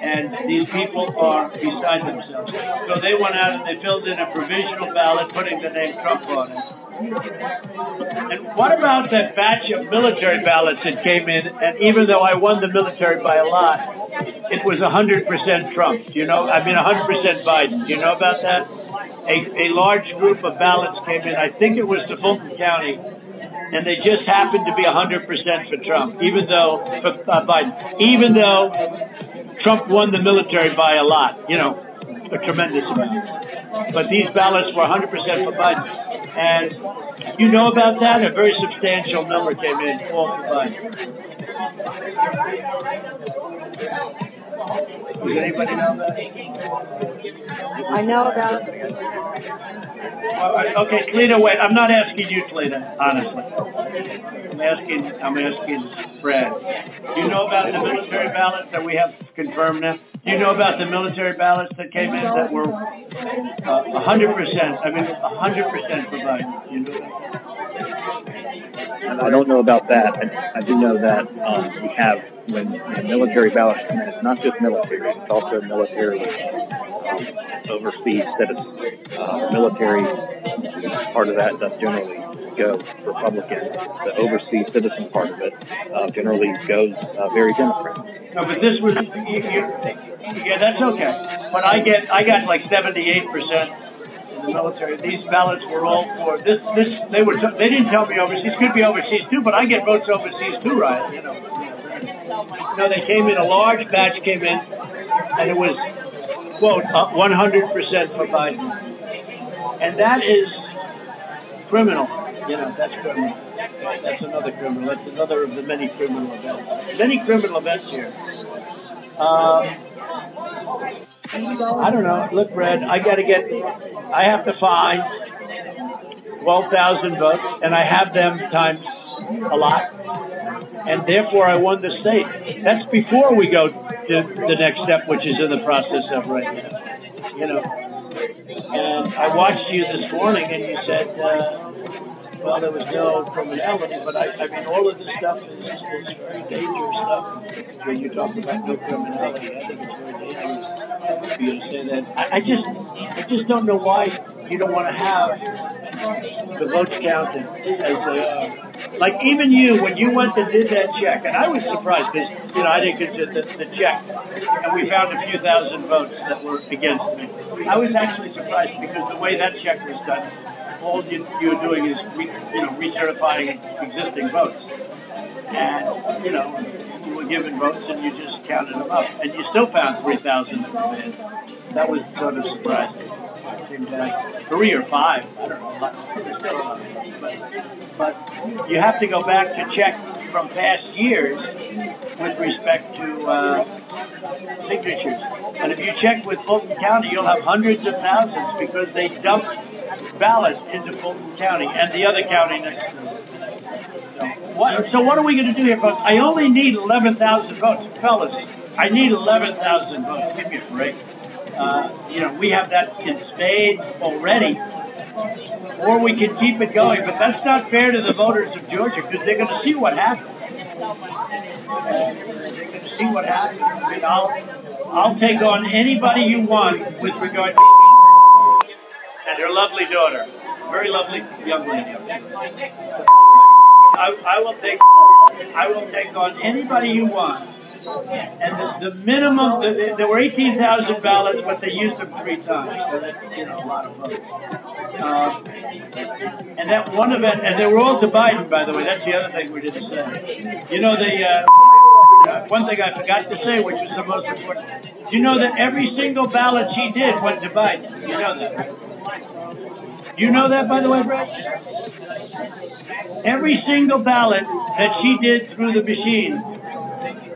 And these people are beside themselves. So they went out and they filled in a provisional ballot putting the name Trump on it. And what about that batch of military ballots that came in? And even though I won the military by a lot, it was 100% Trump. Do you know? I mean, 100% Biden. Do you know about that? A, a large group of ballots came in. I think it was the Fulton County and they just happened to be 100% for Trump, even though, for uh, Biden, even though Trump won the military by a lot, you know, a tremendous amount. But these ballots were 100% for Biden. And you know about that? A very substantial number came in, all for Biden. Anybody know that? I know about it. Okay, Cleta, wait. I'm not asking you, Cleta, honestly. I'm asking, I'm asking Fred. Do you know about the military ballots that we have confirmed now? Do you know about the military ballots that came in that were uh, 100%, I mean, 100% for Biden? You know I don't know about that. I, I do know that um, we have when, when military ballots come in, it's not just military; it's also military um, overseas citizens. Uh, military part of that does generally go Republican. The overseas citizen part of it uh, generally goes uh, very Democrat. No, but this was, yeah, that's okay. But I get, I got like 78 percent in the military. These ballots were all for this. This they were. They didn't tell me overseas. Could be overseas too, but I get votes overseas too, right? You know. No, they came in. A large batch came in, and it was quote 100% for Biden, and that is criminal. You know, that's criminal. That's another criminal. That's another of the many criminal events. Many criminal events here. Um, I don't know. Look, Brad, I got to get. I have to find 12,000 votes, and I have them times a lot, and therefore I won the state. That's before we go to the next step, which is in the process of right now. You know, and I watched you this morning, and you said, uh, well, there was no criminality, but I, I mean, all of this stuff is, is very dangerous stuff. When you talk about no criminality, I think it's very dangerous you that. I, I just, I just don't know why you don't want to have the votes counted as they are. Uh, like even you, when you went and did that check, and I was surprised because you know I didn't get the, the check, and we found a few thousand votes that were against me. I was actually surprised because the way that check was done, all you, you're doing is re, you know recertifying existing votes, and you know you were given votes and you just counted them up, and you still found three thousand that were bad. That was sort of surprising. came down three or five. I don't know. But, but you have to go back to check from past years with respect to uh, signatures. And if you check with Fulton County, you'll have hundreds of thousands because they dumped ballots into Fulton County and the other county next to. So what, so what are we going to do here, folks? I only need 11,000 votes. Fellas, I need 11,000 votes. Give me a break. Uh, you know, we have that in spades already. Or we can keep it going, but that's not fair to the voters of Georgia because they're going to see what happens. They're going to see what happens. I'll, I'll take on anybody you want with regard to and her lovely daughter. Very lovely young lady. I, I will take I will take on anybody you want. And the, the minimum, the, there were 18,000 ballots, but they used them three times. So that's, you know, a lot of votes. Uh, and that one event, and they were all to Biden, by the way. That's the other thing we didn't say. You know, the uh, one thing I forgot to say, which was the most important. Do you know that every single ballot she did went to Biden? You know that. You know that, by the way, Brett? Every single ballot that she did through the machine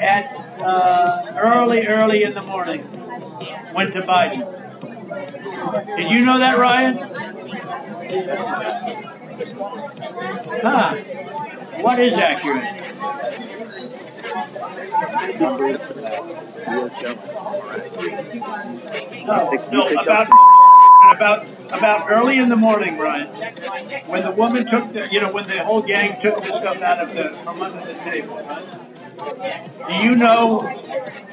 at uh, early, early in the morning went to Biden. Did you know that, Ryan? Huh. What is accurate? That. No, no, about about about early in the morning, Ryan, when the woman took the, you know, when the whole gang took the stuff out of the from under the table. Do you know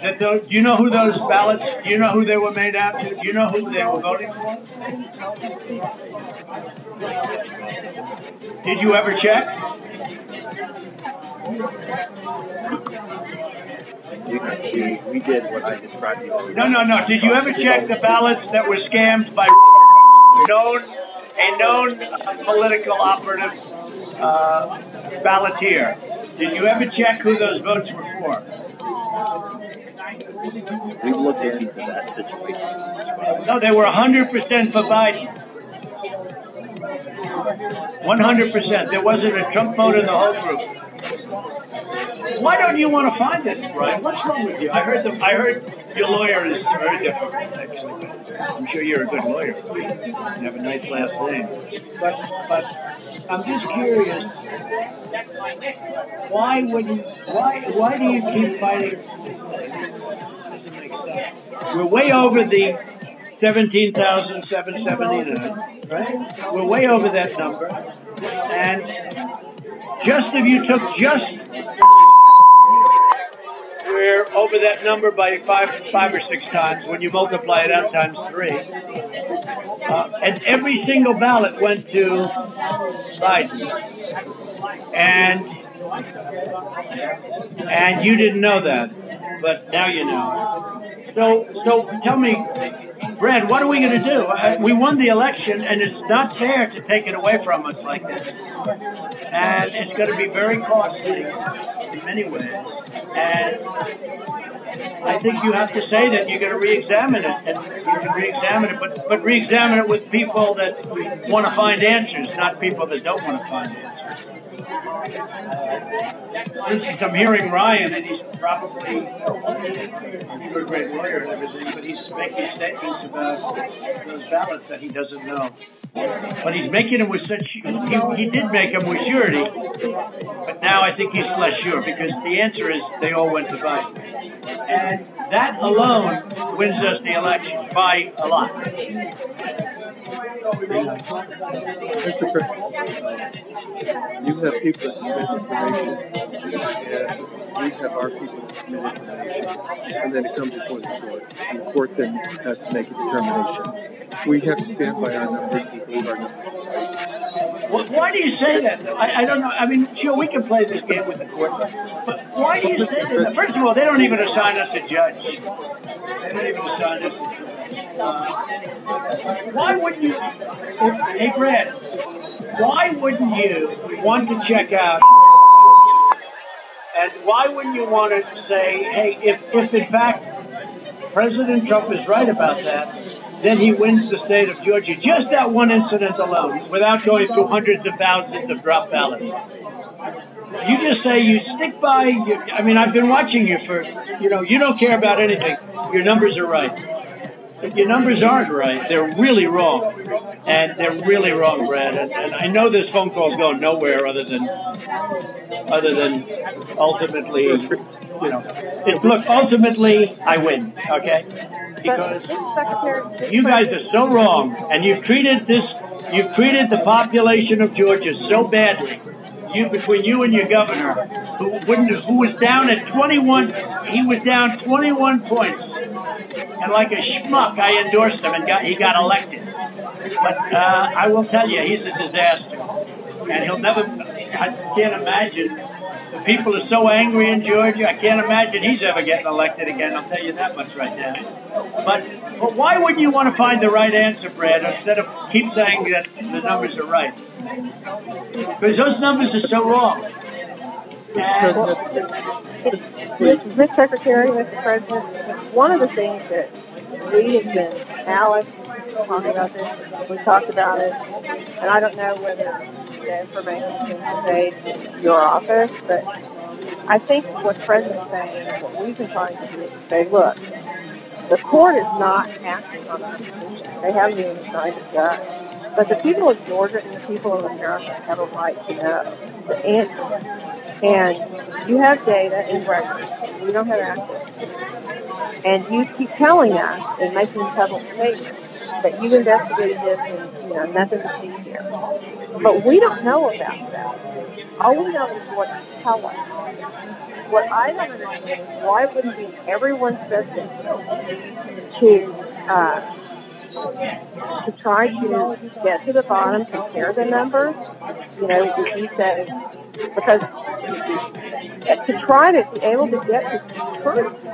that those? Do you know who those ballots? Do you know who they were made after? Do you know who they were voting for? Did you ever check? We, we, we did what I described to you. No, no, no. Did you ever check the ballots that were scammed by known a known uh, political operative uh, ballotier? Did you ever check who those votes were for? We looked into that situation. No, they were 100% for Biden. 100%. There wasn't a Trump vote in the whole group. Why don't you want to find this, Ryan? What's wrong with you? I heard the, I heard your lawyer is very difficult. I'm sure you're a good lawyer. You have a nice last name. But, but I'm just curious. Why would you? Why, why do you keep fighting? We're way over the 17,779, right? We're way over that number. And just if you took just over that number by five, five or six times when you multiply it out times three. Uh, and every single ballot went to Biden. And and you didn't know that, but now you know. So so tell me, Brad, what are we going to do? We won the election, and it's not fair to take it away from us like this. And it's going to be very costly in many ways. And I think you have to say that you're going to re-examine it, and you can re-examine it, but but re-examine it with people that want to find answers, not people that don't want to find answers. For I'm hearing Ryan, and he's probably he's a great lawyer and everything, but he's making statements about those ballots that he doesn't know. But he's making them with such, he, he did make them with surety, but now I think he's less sure because the answer is they all went to Biden. And that alone wins us the election by a lot. President, you have people that submit information, and we have our people that submit information, and then it comes before the court, the court then has to make a determination. We have to stand by our numbers, Why do you say that? I, I don't know. I mean, sure, we can play this game with the court, but why do you say that? First of all, they don't even assign us a judge. They don't even assign us a judge. Why wouldn't you? Hey, Brad, why wouldn't you want to check out? And why wouldn't you want to say, hey, if, if in fact President Trump is right about that, then he wins the state of Georgia. Just that one incident alone, without going through hundreds of thousands of drop ballots. You just say you stick by. You, I mean, I've been watching you for, you know, you don't care about anything. Your numbers are right. But your numbers aren't right. They're really wrong. And they're really wrong, Brad. And, and I know this phone call's going nowhere other than, other than ultimately, you know, it, look, ultimately I win, okay? Because you guys are so wrong and you've treated this, you've treated the population of Georgia so badly you between you and your governor, who wouldn't, who was down at 21, he was down 21 points and like a schmuck, I endorsed him and got he got elected. But uh, I will tell you, he's a disaster, and he'll never. I can't imagine. The people are so angry in Georgia. I can't imagine he's ever getting elected again. I'll tell you that much right now. But but why wouldn't you want to find the right answer, Brad, instead of keep saying that the numbers are right? Because those numbers are so wrong. Mr. Secretary, Mr. President, one of the things that we have been, Alex talking about this, we talked about it, and I don't know whether the information has been conveyed to your office, but I think what the President's saying is what we've been trying to do is say, look, the court is not acting on our. They haven't even decided that. But the people of Georgia and the people of America have a right to know the answer. And you have data and records. We don't have access. And you keep telling us and making public statements that you investigated this and, you know, nothing to see here. But we don't know about that. All we know is what you tell us. What I don't understand is why wouldn't be everyone's best interest to uh, to try to get to the bottom, compare the numbers. You know, he said because to try to be able to get the truth,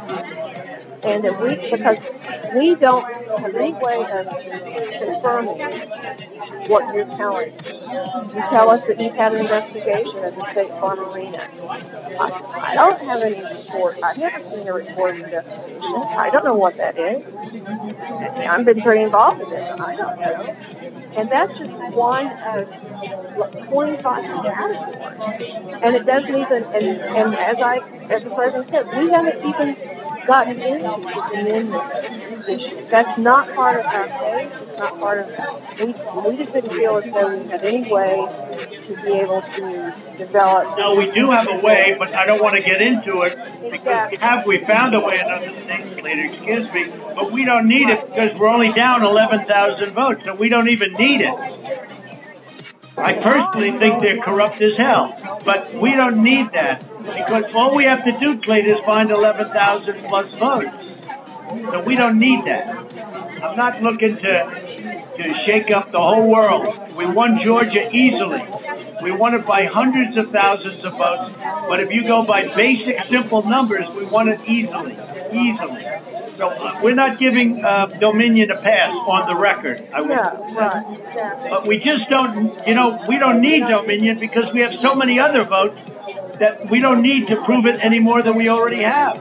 and that we because we don't have any way of confirming what you're telling. You tell us that you've had an investigation at the State Farm Arena. I, I don't have any report. I've never seen a report investigation. I don't know what that is. I've been very involved in it. I don't know. And that's just one of 25 categories. And it doesn't even, and, and as I, as the president said, we haven't even gotten into the Dominion issue. That's not part of our case. It's not part of, we, we just didn't feel as though we had any way to be able to develop. No, we do have a way, but I don't want to get into it because we have, we found a way in other states later, excuse me, but we don't need it because we're only down 11,000 votes, so we don't even need it. I personally think they're corrupt as hell, but we don't need that because all we have to do, Cleta, is find 11,000 plus votes. So we don't need that. I'm not looking to to shake up the whole world. We won Georgia easily. We won it by hundreds of thousands of votes. But if you go by basic, simple numbers, we won it easily, easily. So uh, we're not giving uh, Dominion a pass on the record. I would, yeah, right. But we just don't, you know, we don't need Dominion because we have so many other votes that we don't need to prove it any more than we already have.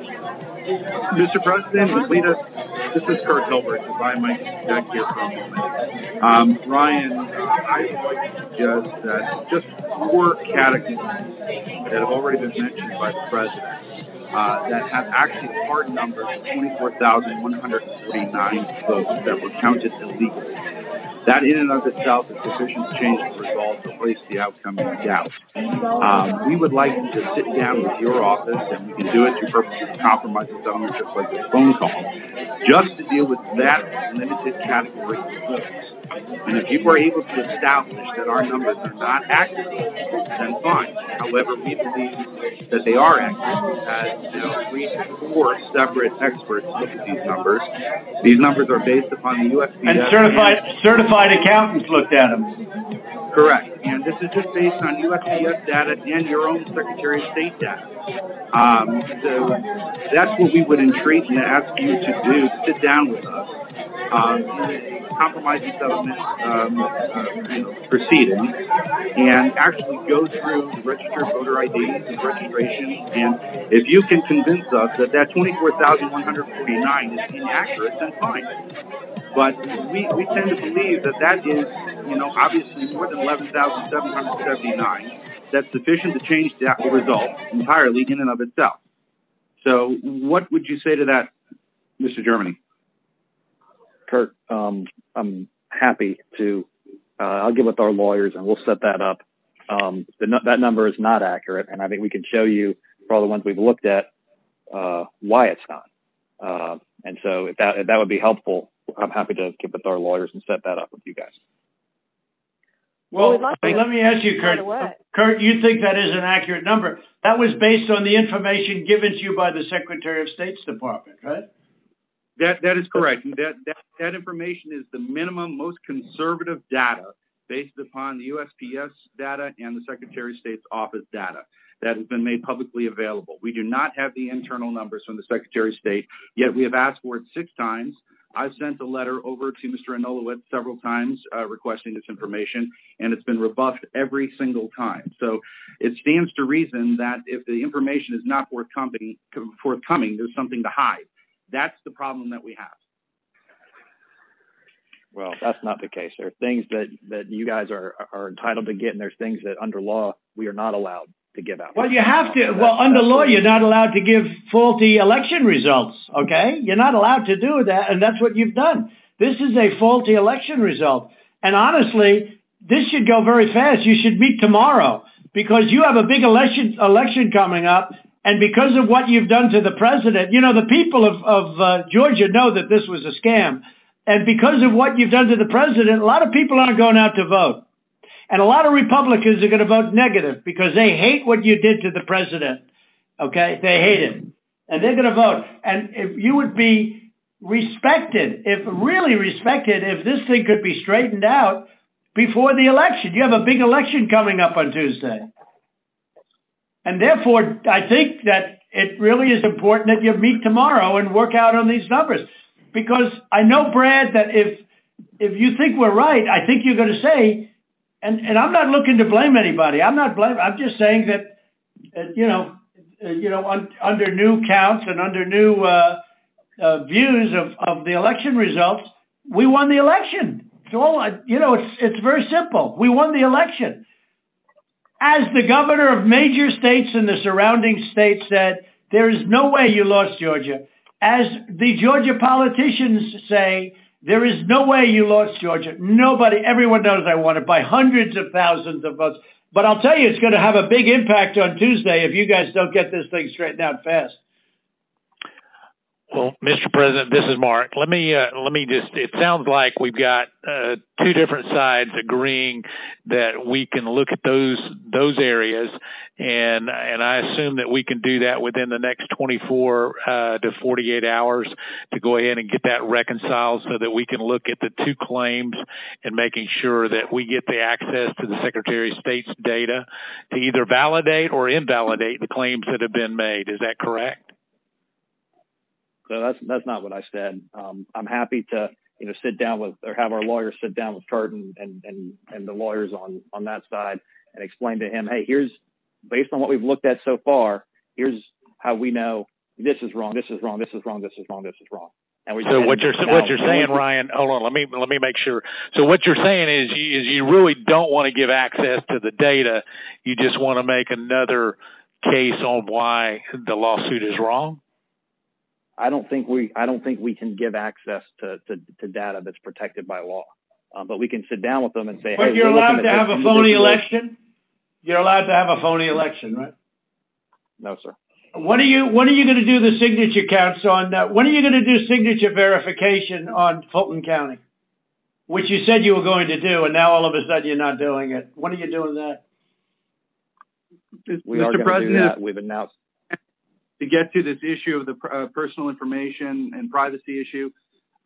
Mr. President, us. This is Kurt Hilbert, I might interject here for a moment. Um, Ryan, uh, I would like to suggest that just four categories that have already been mentioned by the President uh, that have actually hard numbers 24,149 votes that were counted illegally. That in and of itself is sufficient to change the result or place the outcome in doubt. Um, we would like to sit down with your office, and we can do it through purposes of compromise and settlement, just like this phone call, just to deal with that limited category of votes. And if you were able to establish that our numbers are not accurate, then fine. However, we believe that they are accurate. Had you know, four separate experts look at these numbers. These numbers are based upon the USPS. And certified, certified accountants looked at them. Correct. And this is just based on USPS data and your own Secretary of State data. Um, so that's what we would entreat and ask you to do, sit down with us um, compromising settlement um, uh, you know, proceeding and actually go through the registered voter IDs and registration. And if you can convince us that that 24,149 is inaccurate, then fine. But we, we tend to believe that that is, you know, obviously more than 11,779. That's sufficient to change the result entirely in and of itself. So what would you say to that, Mr. Germany? Kurt, um, I'm happy to. Uh, I'll get with our lawyers and we'll set that up. Um, the, that number is not accurate, and I think we can show you for all the ones we've looked at uh, why it's not. Uh, and so, if that if that would be helpful, I'm happy to get with our lawyers and set that up with you guys. Well, like let me ask you, Kurt. Kurt, you think that is an accurate number? That was based on the information given to you by the Secretary of State's Department, right? That that is correct. That that that information is the minimum, most conservative data based upon the USPS data and the Secretary of State's office data that has been made publicly available. We do not have the internal numbers from the Secretary of State, yet we have asked for it six times. I've sent a letter over to Mr. Anulewicz several times uh, requesting this information, and it's been rebuffed every single time. So it stands to reason that if the information is not forthcoming, forthcoming there's something to hide. That's the problem that we have. Well, that's not the case. There are things that, that you guys are, are entitled to get, and there's things that under law we are not allowed to give out. Well, you have to. Well, under law, you're not allowed to give faulty election results. Okay, you're not allowed to do that, and that's what you've done. This is a faulty election result, and honestly, this should go very fast. You should meet tomorrow because you have a big election election coming up, and because of what you've done to the president, you know the people of of uh, Georgia know that this was a scam. And because of what you've done to the president, a lot of people aren't going out to vote. And a lot of Republicans are going to vote negative because they hate what you did to the president. Okay? They hate it. And they're going to vote. And if you would be respected, if really respected, if this thing could be straightened out before the election, you have a big election coming up on Tuesday. And therefore, I think that it really is important that you meet tomorrow and work out on these numbers because I know, Brad, that if if you think we're right, I think you're going to say, and and I'm not looking to blame anybody. I'm not blame. I'm just saying that, uh, you know, uh, you know, un, under new counts and under new uh, uh, views of of the election results, we won the election. So all you know, it's it's very simple. We won the election. As the governor of major states in the surrounding states said, there is no way you lost Georgia. As the Georgia politicians say, there is no way you lost Georgia. Nobody, everyone knows I won it by hundreds of thousands of votes. But I'll tell you, it's going to have a big impact on Tuesday if you guys don't get this thing straightened out fast. Well, Mr. President, this is Mark. Let me uh, let me just. It sounds like we've got uh, two different sides agreeing that we can look at those those areas, and and I assume that we can do that within the next 24 uh, to 48 hours to go ahead and get that reconciled, so that we can look at the two claims and making sure that we get the access to the Secretary of State's data to either validate or invalidate the claims that have been made. Is that correct? So that's that's not what I said. Um, I'm happy to you know sit down with or have our lawyers sit down with Kurt and and and the lawyers on on that side and explain to him, hey, here's based on what we've looked at so far, here's how we know this is wrong, this is wrong, this is wrong, this is wrong, this is wrong. And we so what you're what you're saying, Ryan? Hold on, let me let me make sure. So what you're saying is you, is you really don't want to give access to the data. You just want to make another case on why the lawsuit is wrong. I don't think we I don't think we can give access to to, to data that's protected by law. Um, but we can sit down with them and say, but hey, you're allowed to have a phony election. You're allowed to have a phony election, right? No, sir. When are you when are you going to do the signature counts on? Uh, when are you going to do signature verification on Fulton County, which you said you were going to do, and now all of a sudden you're not doing it? When are you doing that? We Mr. are President, do that. We've announced to get to this issue of the uh, personal information and privacy issue,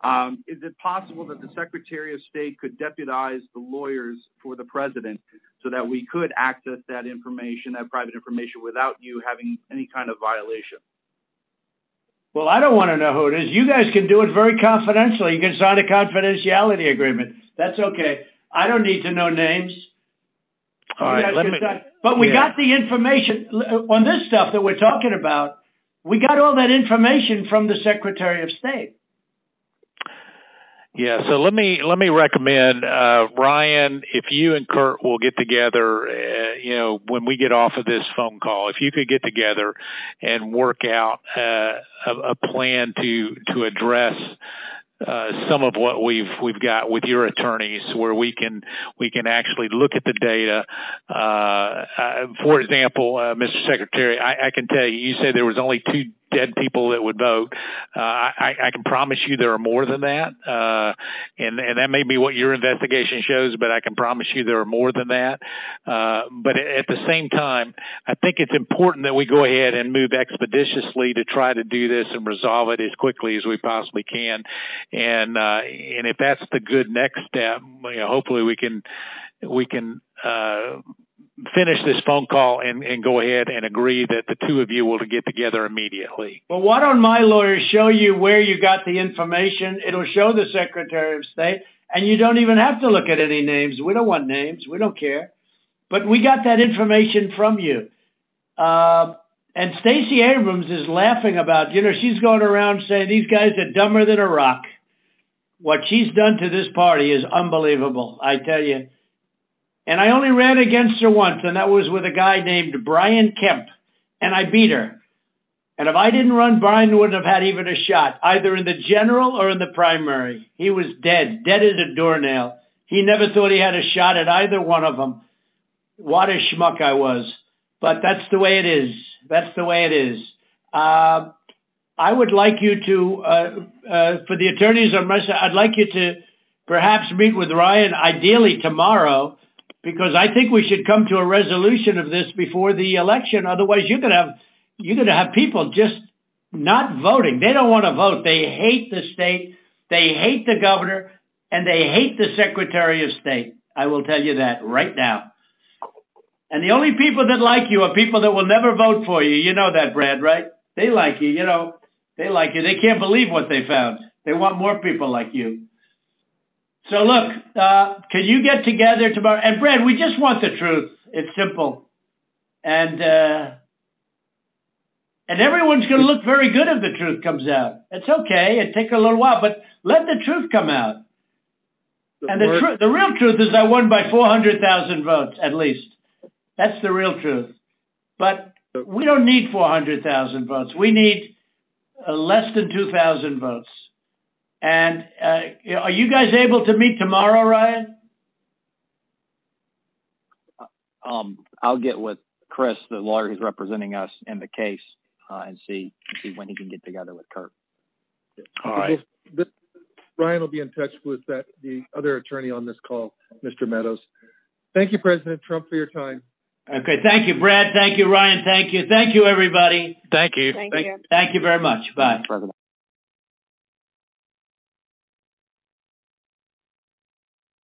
um, is it possible that the Secretary of State could deputize the lawyers for the president so that we could access that information, that private information, without you having any kind of violation? Well, I don't want to know who it is. You guys can do it very confidentially. You can sign a confidentiality agreement. That's okay. I don't need to know names. All right, let me. But we yeah. got the information uh, on this stuff that we're talking about. We got all that information from the Secretary of State. Yeah, so let me let me recommend uh, Ryan. If you and Kurt will get together, uh, you know, when we get off of this phone call, if you could get together and work out uh, a, a plan to to address uh, some of what we've we've got with your attorneys, where we can we can actually look at the data. Uh, for example, uh, Mr. Secretary, I, I can tell you, you said there was only two dead people that would vote. Uh, I, I can promise you there are more than that, uh, and and that may be what your investigation shows, but I can promise you there are more than that. Uh, but at the same time, I think it's important that we go ahead and move expeditiously to try to do this and resolve it as quickly as we possibly can. And uh, and if that's the good next step, you know, hopefully we can we can uh, finish this phone call and, and go ahead and agree that the two of you will get together immediately. Well, why don't my lawyers show you where you got the information? It'll show the Secretary of State, and you don't even have to look at any names. We don't want names. We don't care. But we got that information from you. Uh, and Stacey Abrams is laughing about, you know, she's going around saying these guys are dumber than a rock. What she's done to this party is unbelievable, I tell you. And I only ran against her once, and that was with a guy named Brian Kemp, and I beat her. And if I didn't run, Brian wouldn't have had even a shot, either in the general or in the primary. He was dead, dead as a doornail. He never thought he had a shot at either one of them. What a schmuck I was. But that's the way it is. That's the way it is. Uh, I would like you to, uh, uh, for the attorneys on my side, I'd like you to perhaps meet with Ryan, ideally tomorrow, because I think we should come to a resolution of this before the election. Otherwise, you're going to have you're going to have people just not voting. They don't want to vote. They hate the state. They hate the governor, and they hate the Secretary of State. I will tell you that right now. And the only people that like you are people that will never vote for you. You know that, Brad, right? They like you. You know, they like you. They can't believe what they found. They want more people like you. So look, uh, can you get together tomorrow? And Brad, we just want the truth. It's simple. And, uh, and everyone's going to look very good if the truth comes out. It's okay. It take a little while, but let the truth come out. And the truth, the real truth is I won by 400,000 votes, at least. That's the real truth. But we don't need 400,000 votes. We need uh, less than 2,000 votes. And uh, are you guys able to meet tomorrow, Ryan? Um, I'll get with Chris, the lawyer who's representing us in the case, uh, and see see when he can get together with Kurt. All right. This- this- Ryan will be in touch with that, the other attorney on this call, Mr. Meadows. Thank you, President Trump, for your time. Okay. Thank you, Brad. Thank you, Ryan. Thank you. Thank you, everybody. Thank you. Thank you. Thank you very much. Bye. President.